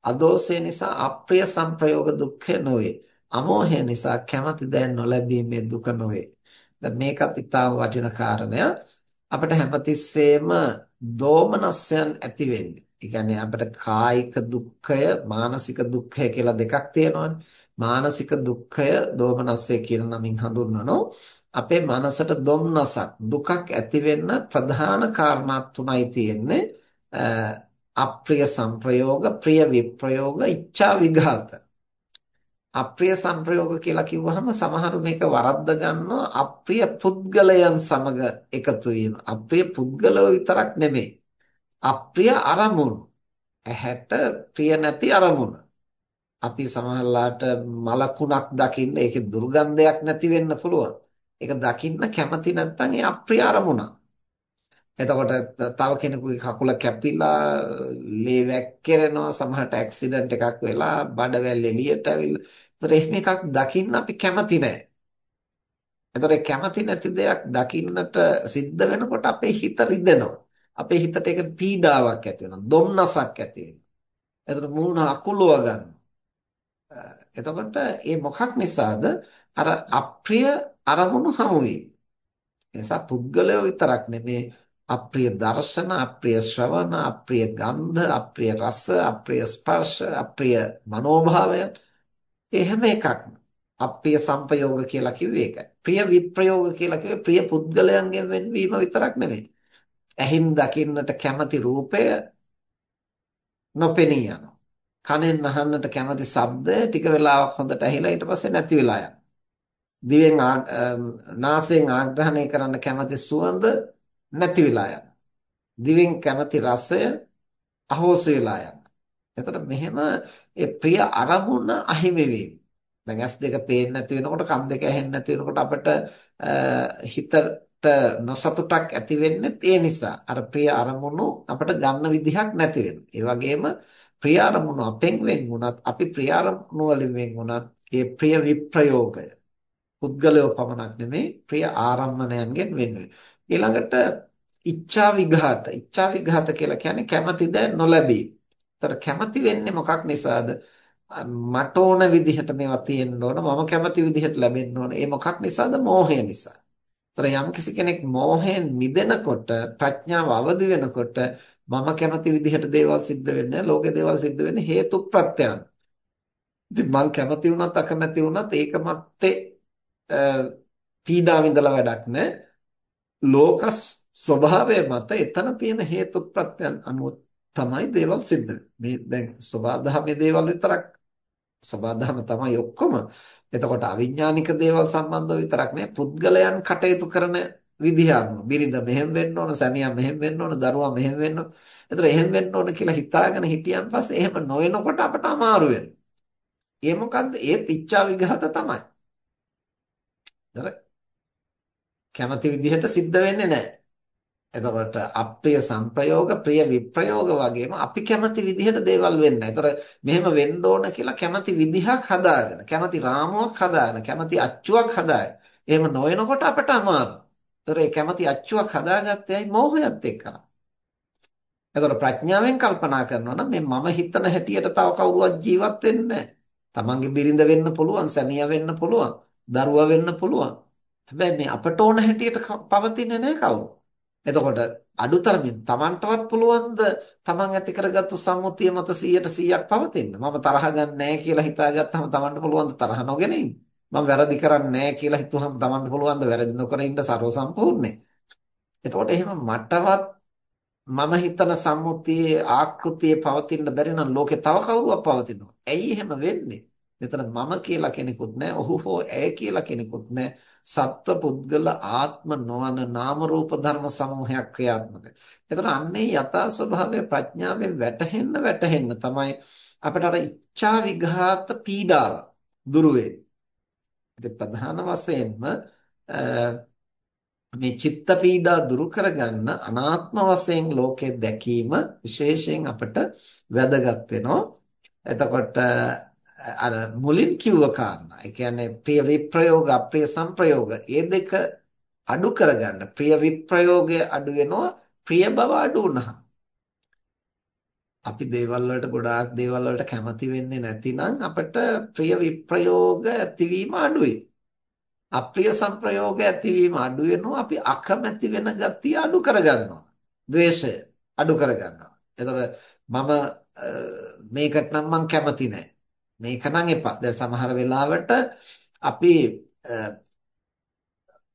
අදෝසය නිසා අප්‍රිය සංප්‍රයෝග දුක්ඛය නොවේ. අමෝහය නිසා කැමති දෑ නොලැබීමේ දුක නොවේ. දැන් මේකත් ඉතාම වටින කාරණයක්. අපිට හැමතිස්සෙම දෝමනස්යන් ඇති වෙන්නේ. ඒ කියන්නේ අපිට කායික දුක්ඛය, මානසික දුක්ඛය කියලා දෙකක් තියෙනවානේ. මානසික දුක්ඛය දෝමනස්සය කියන නමින් හඳුන්වනෝ අපේ මනසට දුම්නසක් දුකක් ඇති වෙන්න ප්‍රධාන කාරණා තුනයි තියෙන්නේ. අප්‍රිය සංප්‍රයෝග ප්‍රිය විප්‍රයෝග ඉච්ඡා විඝාත. අප්‍රිය සංප්‍රයෝග කියලා කිව්වහම සමහරු මේක වරද්ද ගන්නවා අප්‍රිය පුද්ගලයන් සමග එකතු වීම. අප්‍රිය පුද්ගලව විතරක් නෙමෙයි. අප්‍රිය අරමුණු. ඇහැට ප්‍රිය නැති අරමුණ. අපි සමහරලාට මලකුණක් දකින්න ඒකේ දුර්ගන්ධයක් නැති වෙන්න පුළුවන් ඒක දකින්න කැමති නැත්නම් ඒ අප්‍රිය අරමුණක් එතකොට තව කෙනෙකුගේ කකුල කැපිලා ලේ වැක්කිරෙනවා සමහරට ඇක්සිඩන්ට් එකක් වෙලා බඩවැල් එළියට ඇවිල්ලා ඒතර එහෙම එකක් දකින්න අපි කැමති නැහැ. ඒතර කැමති නැති දෙයක් දකින්නට සිද්ධ වෙනකොට අපේ හිත රිදෙනවා. අපේ හිතට ඒක පීඩාවක් ඇති වෙනවා. දුම්නසක් ඇති වෙනවා. ඒතර මූණ අකුලව ගන්නවා. එතකොට මේ මොකක් නිසාද? අර අප්‍රිය අරමුණු හමු වීම. නිසා පුද්ගලය විතරක් නෙමේ අප්‍රිය දර්ශන, අප්‍රිය ශ්‍රවණ, අප්‍රිය ගන්ධ, අප්‍රිය රස, අප්‍රිය ස්පර්ශ, අප්‍රිය මනෝභාවයන් ඒ හැම එකක්ම අප්‍රිය සංපයෝග කියලා කිව්වේ ඒකයි. ප්‍රිය විප්‍රයෝග කියලා කිව්වේ ප්‍රිය පුද්ගලයන්ගෙන් වෙන්වීම විතරක් නෙමෙයි. ඇහින් දකින්නට කැමති රූපය නොපෙනී යනවා. කනෙන් අහන්නට කැමති ශබ්දය ටික වෙලාවක් හොඳට ඇහිලා ඊට පස්සේ නැති වෙලා යනවා. දිවෙන් නාසයෙන් ආග්‍රහණය කරන්න කැමති සුවඳ නැති වෙලා යනවා. දිවෙන් කැමති රසය අහෝස වෙලා යනවා. එතකොට මෙහෙම ඒ ප්‍රිය අරමුණ අහිමි වීම. දැන් ඇස් දෙක පේන්නේ නැති වෙනකොට කන් දෙක ඇහෙන්නේ නැති වෙනකොට අපිට හිතට නොසතුටක් ඇති වෙන්නේ ඒ නිසා. අර ප්‍රිය අරමුණු අපිට ගන්න විදිහක් නැති වෙනවා. ඒ වගේම ප්‍රිය අරමුණු අපෙන් වෙන් වුණත් අපි ප්‍රිය අරමුණු වලින් වෙන් වුණත් ඒ ප්‍රිය විප්‍රයෝගය පුද්ගලයෝ පමණක් නෙමෙයි ප්‍රිය ආරම්මණයන්ගෙන් වෙන්නේ. ඊළඟට ඉච්ඡා විඝාත. ඉච්ඡා විඝාත කියලා කියන්නේ කැමැති දෑ නොලැබී. ඒතර කැමැති වෙන්නේ මොකක් නිසාද? මට ඕන විදිහට මේවා තියෙන්න ඕන මම කැමති විදිහට ලැබෙන්න ඕන ඒ මොකක් නිසාද මෝහය නිසා. ඒතර යම්කිසි කෙනෙක් මෝහයෙන් මිදෙනකොට ප්‍රඥාව අවදි වෙනකොට මම කැමති විදිහට දේවල් සිද්ධ වෙන්නේ ලෝකේ දේවල් සිද්ධ වෙන්නේ හේතු ප්‍රත්‍යයන්. ඉතින් මං කැමති වුණත් අකමැති වුණත් ඒක මැත්තේ පීඩා විඳලා වැඩක් නැහැ. ලෝක ස්වභාවය මත එතන තියෙන හේතු ප්‍රත්‍යයන් අනුව තමයි දේවල් සිද්ධ මේ දැන් සබාධමේ දේවල් විතරක් සබාධම තමයි ඔක්කොම. එතකොට අවිඥානික දේවල් සම්බන්ධව විතරක් නෑ පුද්ගලයන් කටයුතු කරන විදිහ අනුව බිරිඳ මෙහෙම වෙන්න ඕන, සැමියා මෙහෙම වෙන්න ඕන, දරුවා මෙහෙම වෙන්න ඕන. එතකොට එහෙම වෙන්න ඕන කියලා හිතාගෙන හිටියන් පස්සේ එහෙම නොවෙනකොට අපට අමාරු වෙනවා. ඒ මොකද්ද? ඒත් ඉච්ඡා විඝාත තමයි. කැමති විදිහට සිද්ධ වෙන්නේ නැහැ. එතකොට අප්‍රිය සංප්‍රයෝග ප්‍රිය විප්‍රයෝග වගේම අපි කැමති විදිහට දේවල් වෙන්නේ නැහැ. ඒතර මෙහෙම වෙන්න ඕන කියලා කැමති විදිහක් හදාගෙන, කැමති රාමුවක් හදාගෙන, කැමති අච්චුවක් හදාගෙන. එහෙම නොවෙනකොට අපට අමාරුයි. ඒතර ඒ කැමති අච්චුවක් හදාගත්තේ ඇයි මෝහයත් එක්කලා. එතකොට ප්‍රඥාවෙන් කල්පනා කරනවා නම් මේ මම හිතන හැටියට තව කවුරුවත් ජීවත් වෙන්නේ නැහැ. තමන්ගේ බිරිඳ වෙන්න පුළුවන්, සැමියා වෙන්න පුළුවන්. දරුවා වෙන්න පුළුවන්. හැබැයි මේ අපට ඕන හැටියට පවතින්නේ නැහැ කවුරු. එතකොට අඩුතරමින් Tamanටවත් පුළුවන්ද Taman ඇති කරගත්තු සම්මුතිය මත 100%ක් පවතින්න. මම තරහ ගන්න නැහැ කියලා හිතාගත්තාම Tamanට පුළුවන් තරහ නොගෙන ඉන්න. මම වැරදි කරන්නේ නැහැ කියලා හිතුවහම Tamanට පුළුවන් ද වැරදි නොකර ඉන්න ਸਰව සම්පූර්ණේ. එතකොට එහෙම මටවත් මම හිතන සම්මුතියේ ආකෘතියේ පවතින්න බැරි නම් ලෝකේ තව කවුරුවක් පවතිනවා. ඇයි එහෙම වෙන්නේ? මෙතන මම කියලා කෙනෙකුත් නැහැ, ඔහු හෝ ඇය කියලා කෙනෙකුත් නැහැ. සත්ව පුද්ගල ආත්ම නොවන නාම රූප ධර්ම සමූහයක් ක්‍රියාත්මක. එතන අන්නේ යථා ස්වභාවය ප්‍රඥාවෙන් වැටහෙන්න වැටහෙන්න තමයි අපිට අර ඉච්ඡා විඝාත පීඩාව දුරු වෙන්නේ. ප්‍රධාන වශයෙන්ම මේ චිත්ත පීඩා දුරු කරගන්න අනාත්ම වශයෙන් ලෝකේ දැකීම විශේෂයෙන් අපට වැදගත් වෙනවා. එතකොට අර මුලින් කිව්ව කාරණා. ඒ කියන්නේ ප්‍රිය විප්‍රයෝග අප්‍රිය සංප්‍රයෝග. මේ දෙක අඩු කරගන්න. ප්‍රිය විප්‍රයෝගය අඩු වෙනවා ප්‍රිය බව අඩු වුණා. අපි දේවල් වලට ගොඩාක් දේවල් වලට කැමති වෙන්නේ නැතිනම් අපිට ප්‍රිය විප්‍රයෝග ඇතිවීම අඩුයි. අප්‍රිය සංප්‍රයෝග ඇතිවීම අඩු වෙනවා අපි අකමැති වෙන ගතිය අඩු කරගන්නවා. ද්වේෂය අඩු කරගන්නවා. එතකොට මම මේකට නම් මං කැමති නැහැ. මේක නම් එපා. දැන් සමහර වෙලාවට අපි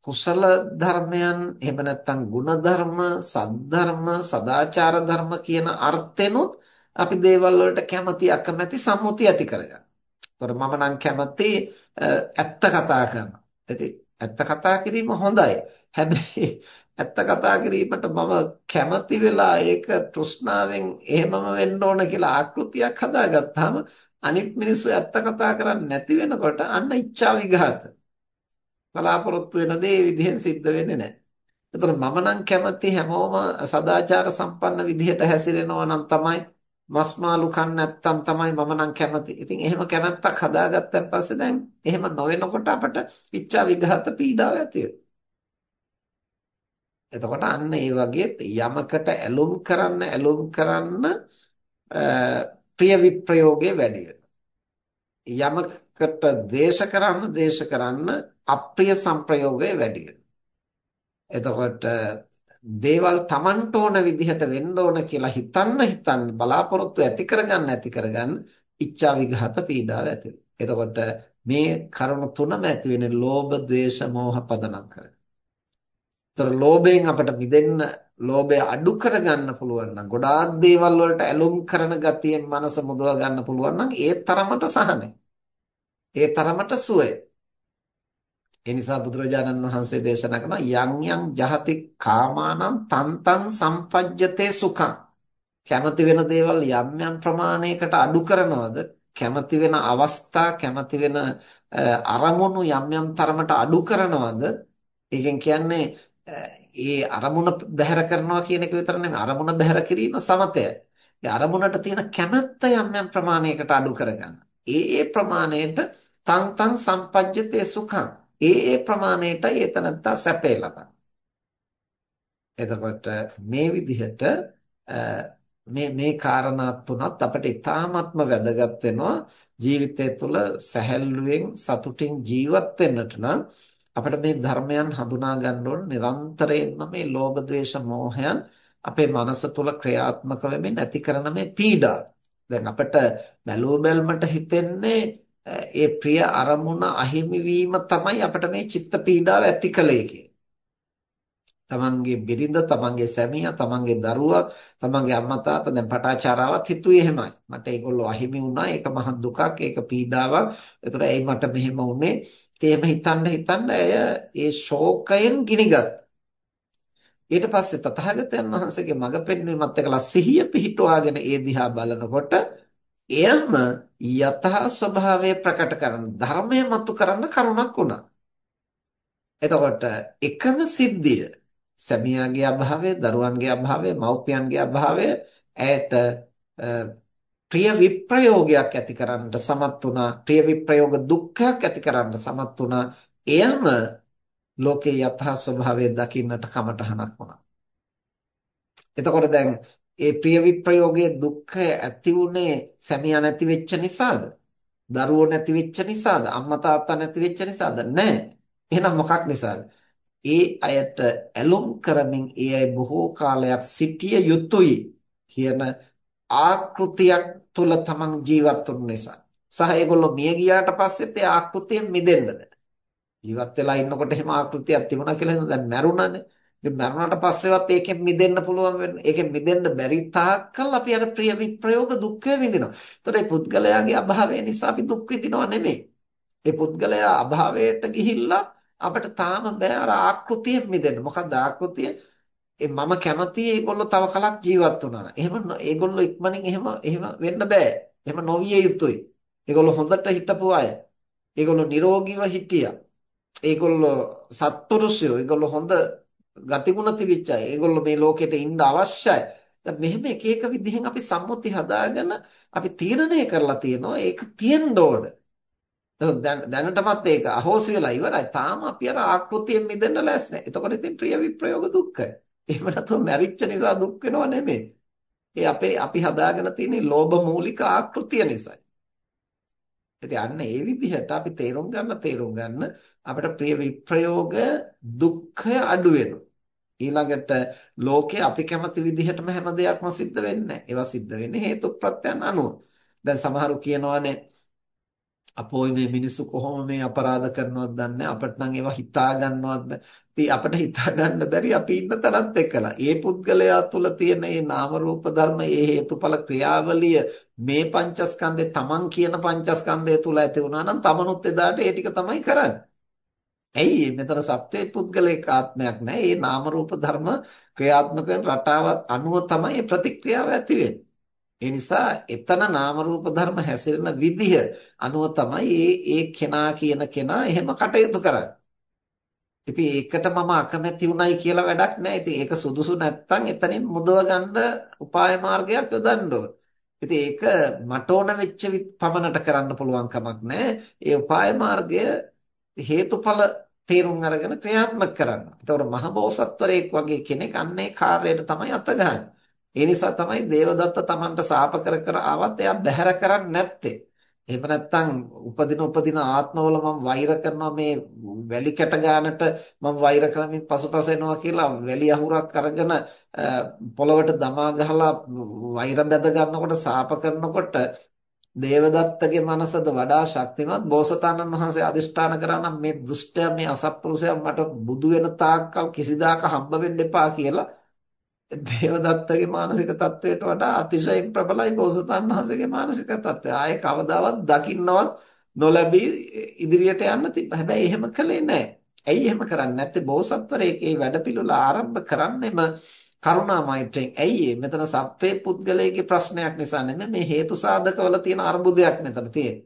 කුසල ධර්මයන් එහෙම නැත්නම් ගුණ ධර්ම, සද්ධර්ම, සදාචාර ධර්ම කියන අර්ථෙනුත් අපි දේවල් වලට කැමැති අකමැති සම්මුති ඇති කරගන්නවා. ඒතකොට මම නම් කැමැති ඇත්ත කතා කරනවා. ඉතින් ඇත්ත කතා කිරීම හොඳයි. හැබැයි ඇත්ත කතා කිරීමට මම කැමති වෙලා ඒක තෘෂ්ණාවෙන් එහෙමම වෙන්න ඕන කියලා ආකෘතියක් හදාගත්තාම අනිත් මිනිස්සු ඇත්ත කතා කරන්නේ නැති වෙනකොට අන්න ඉච්ඡා විඝාත. බලාපොරොත්තු වෙන දේ විදිහෙන් සිද්ධ වෙන්නේ නැහැ. එතකොට මම නම් කැමති හැමෝම සදාචාර සම්පන්න විදිහට හැසිරෙනවා නම් තමයි මස් මාළු කන්න නැත්තම් තමයි මම නම් කැමති. ඉතින් එහෙම කැමැත්තක් හදාගත්තන් පස්සේ දැන් එහෙම නොවෙනකොට අපට ඉච්ඡා විඝාත පීඩාව ඇති එතකොට අන්න ඒ වගේ යමකට ඇලුම් කරන්න ඇලුම් කරන්න ප්‍රිය විප්‍රයෝගය වැඩි යමකට ද්වේෂ කරන්න ද්වේෂ කරන්න අප්‍රිය සංප්‍රයෝගය වැඩි එතකොට දේවල් Tamanට ඕන විදිහට වෙන්න ඕන කියලා හිතන්න හිතන්න බලාපොරොත්තු ඇති කරගන්න ඇති කරගන්න ඉච්ඡා විඝාත පීඩාව ඇති එතකොට මේ කරුණු තුනම ඇති වෙන්නේ ලෝභ, ද්වේෂ, මෝහ පදනම් කරගෙන. ඒතර ලෝභයෙන් අපට මිදෙන්න, ලෝභය අඩු කරගන්න පුළුවන් නම්, ගොඩාක් දේවල් වලට ඇලුම් කරන ගතියෙන් මනස මුදව ගන්න පුළුවන් නම් ඒ තරමට සහනයි. ඒ තරමට සුවය. ඒ නිසා බුදුරජාණන් වහන්සේ දේශනා කරන යම් යම් ජහති කාමානම් තන්තං සම්පජ්ජතේ සුඛං කැමති වෙන දේවල් යම් යම් ප්‍රමාණයකට අඩු කරනවද කැමති වෙන අවස්ථා කැමති වෙන අරමුණු යම් යම් තරමට අඩු කරනවද ඒකෙන් කියන්නේ ඒ අරමුණ බැහැර කරනවා කියන එක විතර නෙමෙයි අරමුණ බැහැර කිරීම සමතය. ඒ අරමුණට තියෙන කැමැත්ත යම් යම් ප්‍රමාණයකට අඩු කරගන්න. ඒ ඒ ප්‍රමාණයට තං තං සම්පජ්ජතේ සුඛං. ඒ ඒ ප්‍රමාණයටයි එතනත්තා සැපේ ලබන්නේ. එතකොට මේ විදිහට මේ මේ කාරණා තුනත් අපිට ඉතාමත්ම වැදගත් වෙනවා ජීවිතය තුළ සැහැල්ලුවෙන් සතුටින් ජීවත් වෙන්නට නම් අපිට මේ ධර්මයන් හඳුනා ගන්න ඕන නිරන්තරයෙන්ම මේ ලෝභ ද්වේෂ මෝහයන් අපේ මනස තුළ ක්‍රියාත්මක වෙමින් ඇති කරන මේ පීඩා. දැන් අපිට බැලුව බැලමට හිතෙන්නේ ඒ ප්‍රිය අරමුණ අහිමි වීම තමයි අපිට මේ චිත්ත පීඩාව ඇති කලේ කියලා. තමන්ගේ බිරිඳ, තමන්ගේ සැමියා, තමන්ගේ දරුවා, තමන්ගේ අම්මා තාත්තා දැන් පටාචාරාවත් හිතුවේ එහෙමයි. මට ඒගොල්ලෝ අහිමි වුණා. ඒක මහ දුකක්, ඒක පීඩාවක්. ඒතර ඇයි මට මෙහෙම වුනේ? එහෙම හිතන්න හිතන්න ඇය ඒ ශෝකයෙන් ගිනිගත්. ඊට පස්සේ තථාගතයන් වහන්සේගේ මඟ පෙන්වීමත් එක්කලා සිහිය පිහිටුවාගෙන ඒ දිහා බලනකොට එයම යථා ස්වභාවය ප්‍රකට කරන ධර්මය මතු කරන්න කරුණක් වුණා. එතකොට එකම සිද්ධිය සැමියාගේ අභාවය, දරුවන්ගේ අභාවය, මව්පියන්ගේ අභාවය ඇයට ප්‍රිය විප්‍රයෝගයක් ඇති කරන්නට සමත් වුණා. ප්‍රිය විප්‍රයෝග දුක්ඛයක් ඇති කරන්නට සමත් වුණා. එයම ලෝකේ යථා ස්වභාවය දකින්නට කමටහනක් වුණා. එතකොට දැන් ඒ ප්‍රිය විප්‍රයෝගයේ දුක්ඛය ඇති උනේ සැමියා නැති වෙච්ච නිසාද? දරුවෝ නැති වෙච්ච නිසාද? අම්මා තාත්තා නැති වෙච්ච නිසාද? නැහැ. එහෙනම් මොකක් නිසාද? ඒ අයට ඇලුම් කරමින් ඒ අය බොහෝ කාලයක් සිටිය යුතුයි කියන ආකෘතියක් තුල තමන් ජීවත් වුන නිසා සහ ඒගොල්ලෝ මිය ගියාට පස්සෙත් ඒ ආකෘතියෙන් මිදෙන්නද ජීවත් වෙලා ඉන්නකොට එහෙම ආකෘතියක් තිබුණා කියලා හිතන දැන් මැරුණානේ ඉතින් මරණයට පස්සෙවත් ඒකෙන් මිදෙන්න පුළුවන් වෙන්නේ. ඒකෙන් මිදෙන්න බැරි තාක්කල් අපි අර ප්‍රිය විප්‍රයෝග දුක්ඛය විඳිනවා. ඒතකොට මේ පුද්ගලයාගේ අභාවය නිසා අපි දුක් විඳිනවා නෙමෙයි. ඒ පුද්ගලයා අභාවයට ගිහිල්ලා අපිට තාම බෑ අර ආකෘතියෙන් මිදෙන්න. මොකක්ද ආකෘතිය? ඒ මම කැමති ඒගොල්ලෝ තව කලක් ජීවත් වුණා. එහෙම ඒගොල්ලෝ ඉක්මනින් එහෙම එහෙම වෙන්න බෑ. එහෙම නොවිය යුතුයි. ඒගොල්ලෝ හොඳට හිටපු අය. ඒගොල්ලෝ නිරෝගීව හිටියා. ඒගොල්ලෝ සත්පුරුෂයෝ. ඒගොල්ලෝ හොඳ ගතිගුණ තිබිච්ච අය. ඒගොල්ලෝ මේ ලෝකෙට ඉන්න අවශ්‍යයි. දැන් මෙහෙම එක එක විදිහෙන් අපි සම්මුති හදාගෙන අපි තීරණය කරලා තියෙනවා ඒක තියෙන්න ඕන. දැනටමත් ඒක අහෝසි වෙලා ඉවරයි. තාම අපි අර ආකෘතියෙන් මිදෙන්න ලෑස්ති නැහැ. එතකොට ඉතින් ප්‍රිය විප්‍රයෝග දුක්ඛ. එහෙම නැත්නම් මැරිච්ච නිසා දුක් වෙනව නෙමෙයි. ඒ අපේ අපි හදාගෙන තියෙන ලෝභ මූලික ආකෘතිය නිසායි. ඉතින් අන්න ඒ විදිහට අපි තේරුම් ගන්න තේරුම් ගන්න අපිට ප්‍රිය විප්‍රයෝග දුක්ඛය අඩු වෙනවා. ඊළඟට ලෝකේ අපි කැමති විදිහටම හැම දෙයක්ම සිද්ධ වෙන්නේ නැහැ. ඒවා සිද්ධ වෙන්නේ හේතු ප්‍රත්‍යයන් අනුව. දැන් සමහරු කියනවානේ අපෝයි මේ මිනිස්සු කොහොම මේ අපරාධ කරනවද දන්නේ අපිට නම් ඒවා හිතා ගන්නවත් බෑ. ඉතින් අපිට හිතා ගන්න බැරි අපි ඉන්න තරත් එක්කලා. ඒ පුද්ගලයා තුල තියෙන මේ නාම රූප ධර්ම, මේ හේතුඵල ක්‍රියාවලිය මේ පංචස්කන්ධේ තමන් කියන පංචස්කන්ධය තුල ඇති වුණා නම් තමනුත් එදාට ඒ ටික තමයි කරන්නේ. ඇයි මෙතන සත්‍යයේ පුද්ගලික ආත්මයක් නැහැ. මේ නාම රූප ධර්ම ක්‍රියාත්මක වෙන රටාවත් අනුව තමයි ප්‍රතික්‍රියාව ඇති වෙන්නේ. ඒ නිසා එතන නාම රූප ධර්ම හැසිරෙන විදිහ අනුව තමයි ඒ ඒ කෙනා කියන කෙනා එහෙම කටයුතු කරන්නේ. ඉතින් ඒකට මම අකමැති උනායි කියලා වැඩක් නැහැ. ඉතින් ඒක සුදුසු නැත්තම් එතනින් මුදව ගන්න උපාය මාර්ගයක් යොදන්න ඕන. ඉතින් ඒක මට ඕන වෙච්ච පමණට කරන්න පුළුවන් කමක් නැහැ. ඒ උපාය මාර්ගය හේතුඵල තේරුම් අරගෙන ක්‍රියාත්මක කරන්න. ඒතකොට මහබෝසත්වරයෙක් වගේ කෙනෙක් අන්නේ කාර්යයට තමයි අතගහන්නේ. ඒ නිසා තමයි දේවදත්ත Tamanට සාප කර කර ආවත් එයා බැහැර කරන්නේ නැත්තේ. එහෙම නැත්නම් උපදින උපදින ආත්මවල මම වෛර කරනවා මේ වැලි කැට ගන්නට මම වෛර කරමින් පසුපස එනවා කියලා වැලි අහුරක් අරගෙන පොළවට දමා ගහලා වෛර බැද ගන්නකොට සාප කරනකොට දේවදත්තගේ මනසද වඩා ශක්තිමත් බෝසතාණන් වහන්සේ අදිෂ්ඨාන කරා නම් මේ දුෂ්ටයා මේ අසත්පුරුෂයා මට බුදු වෙන තාක්කල් කිසිදාක හම්බ වෙන්න එපා කියලා දේවදත්තගේ මානසික තත්වයට වඩා අතිශයින් ප්‍රබලයි බෝසතාණන් වහන්සේගේ මානසික තත්වය. ආයේ කවදාවත් දකින්නවත් නොලැබී ඉදිරියට යන්න තිබ්බ. හැබැයි එහෙම කළේ නැහැ. ඇයි එහෙම කරන්නේ නැත්තේ? බෝසත්වරයෙක් මේ වැඩපිළිවෙල ආරම්භ කරන්නෙම කරුණා මෛත්‍රියෙන්. ඇයි මෙතන සත්වයේ පුද්ගලයේ ප්‍රශ්නයක් නිසා නෙමෙයි මේ හේතු සාධකවල තියෙන අර්බුදයක් මෙතන තියෙන්නේ.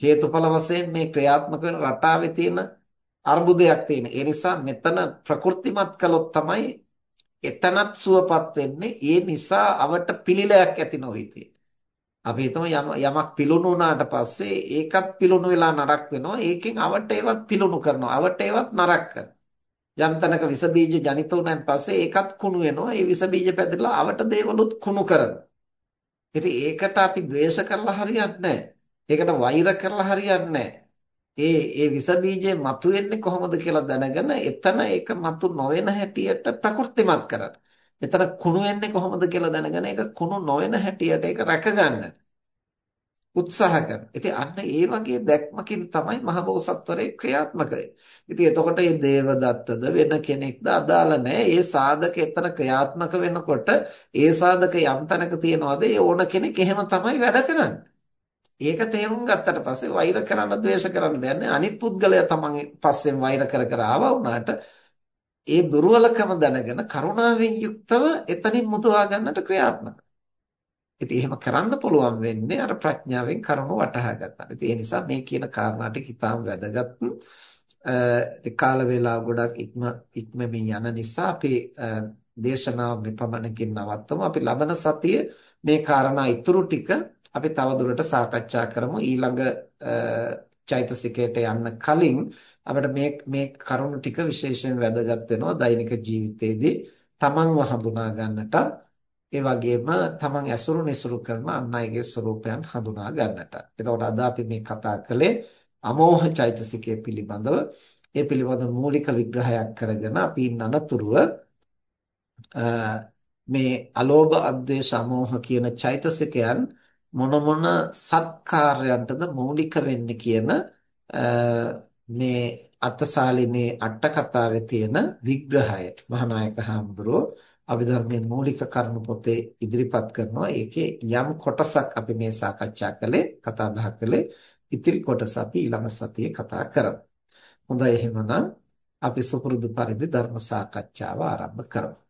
හේතුඵල වශයෙන් මේ ක්‍රියාත්මක වෙන රටාවේ තියෙන අර්බුදයක් තියෙන. ඒ නිසා මෙතන ප්‍රකෘතිමත් කළොත් තමයි එතනත් සුවපත් වෙන්නේ ඒ නිසා අවට පිළිලයක් ඇති නොවිතේ. අපි හිතමු යමක් පිලුණු වුණාට පස්සේ ඒකත් පිලුණු වෙලා නරක් වෙනවා. ඒකෙන් අවට ඒවත් පිලුණු කරනවා. අවට ඒවත් නරක් කරනවා. යම් තැනක විස බීජ ජනිත වුණාන් පස්සේ ඒකත් කුණු වෙනවා. ඒ විස බීජ පැතිරලා අවට දේවලුත් කුණු කරනවා. ඉතින් ඒකට අපි ද්වේෂ කරලා හරියන්නේ නැහැ. ඒකට වෛර කරලා හරියන්නේ නැහැ. ඒ ඒ විස බීජය මතුවෙන්නේ කොහොමද කියලා දැනගෙන එතන ඒක මතු නොවන හැටියට ප්‍රකෘතිමත් කරන්න. එතන කුණු වෙන්නේ කොහොමද කියලා දැනගෙන ඒක කුණු නොවන හැටියට ඒක රැකගන්න. උත්සාහ කරන. ඉතින් අන්න ඒ වගේ දැක්මකින් තමයි මහබෝසත්වරේ ක්‍රියාත්මක ඉතින් එතකොට මේ දේවදත්තද වෙන කෙනෙක්ද අදාළ නැහැ. ඒ සාධක එතන ක්‍රියාත්මක වෙනකොට ඒ සාධක යම් තැනක තියනවාද ඒ ඕන කෙනෙක් එහෙම තමයි වැඩ කරන්නේ. ඒක තේරුම් ගත්තට පස්සේ වෛර කරන්න ද්වේෂ කරන්න දෙයක් නැහැ. අනිත් පුද්ගලයා තමන් පස්සෙන් වෛර කර කර ආවා වුණාට ඒ දුර්වලකම දැනගෙන කරුණාවෙන් යුක්තව එතනින් මුදවා ගන්නට ක්‍රියාත්මක. ඉතින් එහෙම කරන්න පුළුවන් වෙන්නේ අර ප්‍රඥාවෙන් කරුණු වටහා ගන්න. ඉතින් ඒ නිසා මේ කියන කාරණා ටික ඉතාම වැදගත්. ඒ කාල වේලාව ගොඩක් ඉක්ම ඉක්මමින් යන නිසා අපි දේශනාව මෙපමණකින් නවත්තමු. අපි ලබන සතියේ මේ කාරණා ඉතුරු ටික අපි තවදුරට සාකච්ඡා කරමු ඊළඟ චෛතසිකයට යන්න කලින් අපිට මේ මේ කරුණු ටික විශේෂයෙන් වැදගත් වෙනවා දෛනික ජීවිතයේදී තමන්ව හඳුනා ගන්නට ඒ වගේම තමන් ඇසුරු නිසුරු කරන අන් අයගේ ස්වરૂපයන් හඳුනා ගන්නට. එතකොට අද අපි මේ කතා කළේ අමෝහ චෛතසිකය පිළිබඳව ඒ පිළිබඳ මූලික විග්‍රහයක් කරගෙන අපි අනතුරුව මේ අලෝභ අද්වේෂ අමෝහ කියන චෛතසිකයන් මොන මොන සත්කාරයන්ටද මූලික වෙන්නේ කියන මේ අටසාලිනේ අට කතාවේ තියෙන විග්‍රහය මහානායක හාමුදුරුවෝ අභිධර්මයේ මූලික කරුණු පොතේ ඉදිරිපත් කරනවා. ඒකේ යම් කොටසක් අපි මේ සාකච්ඡා කළේ කතා බහ කළේ ඉතිරි කොටස අපි ඊළඟ සතියේ කතා කරමු. හොඳයි එහෙමනම් අපි සුපුරුදු පරිදි ධර්ම සාකච්ඡාව ආරම්භ කරමු.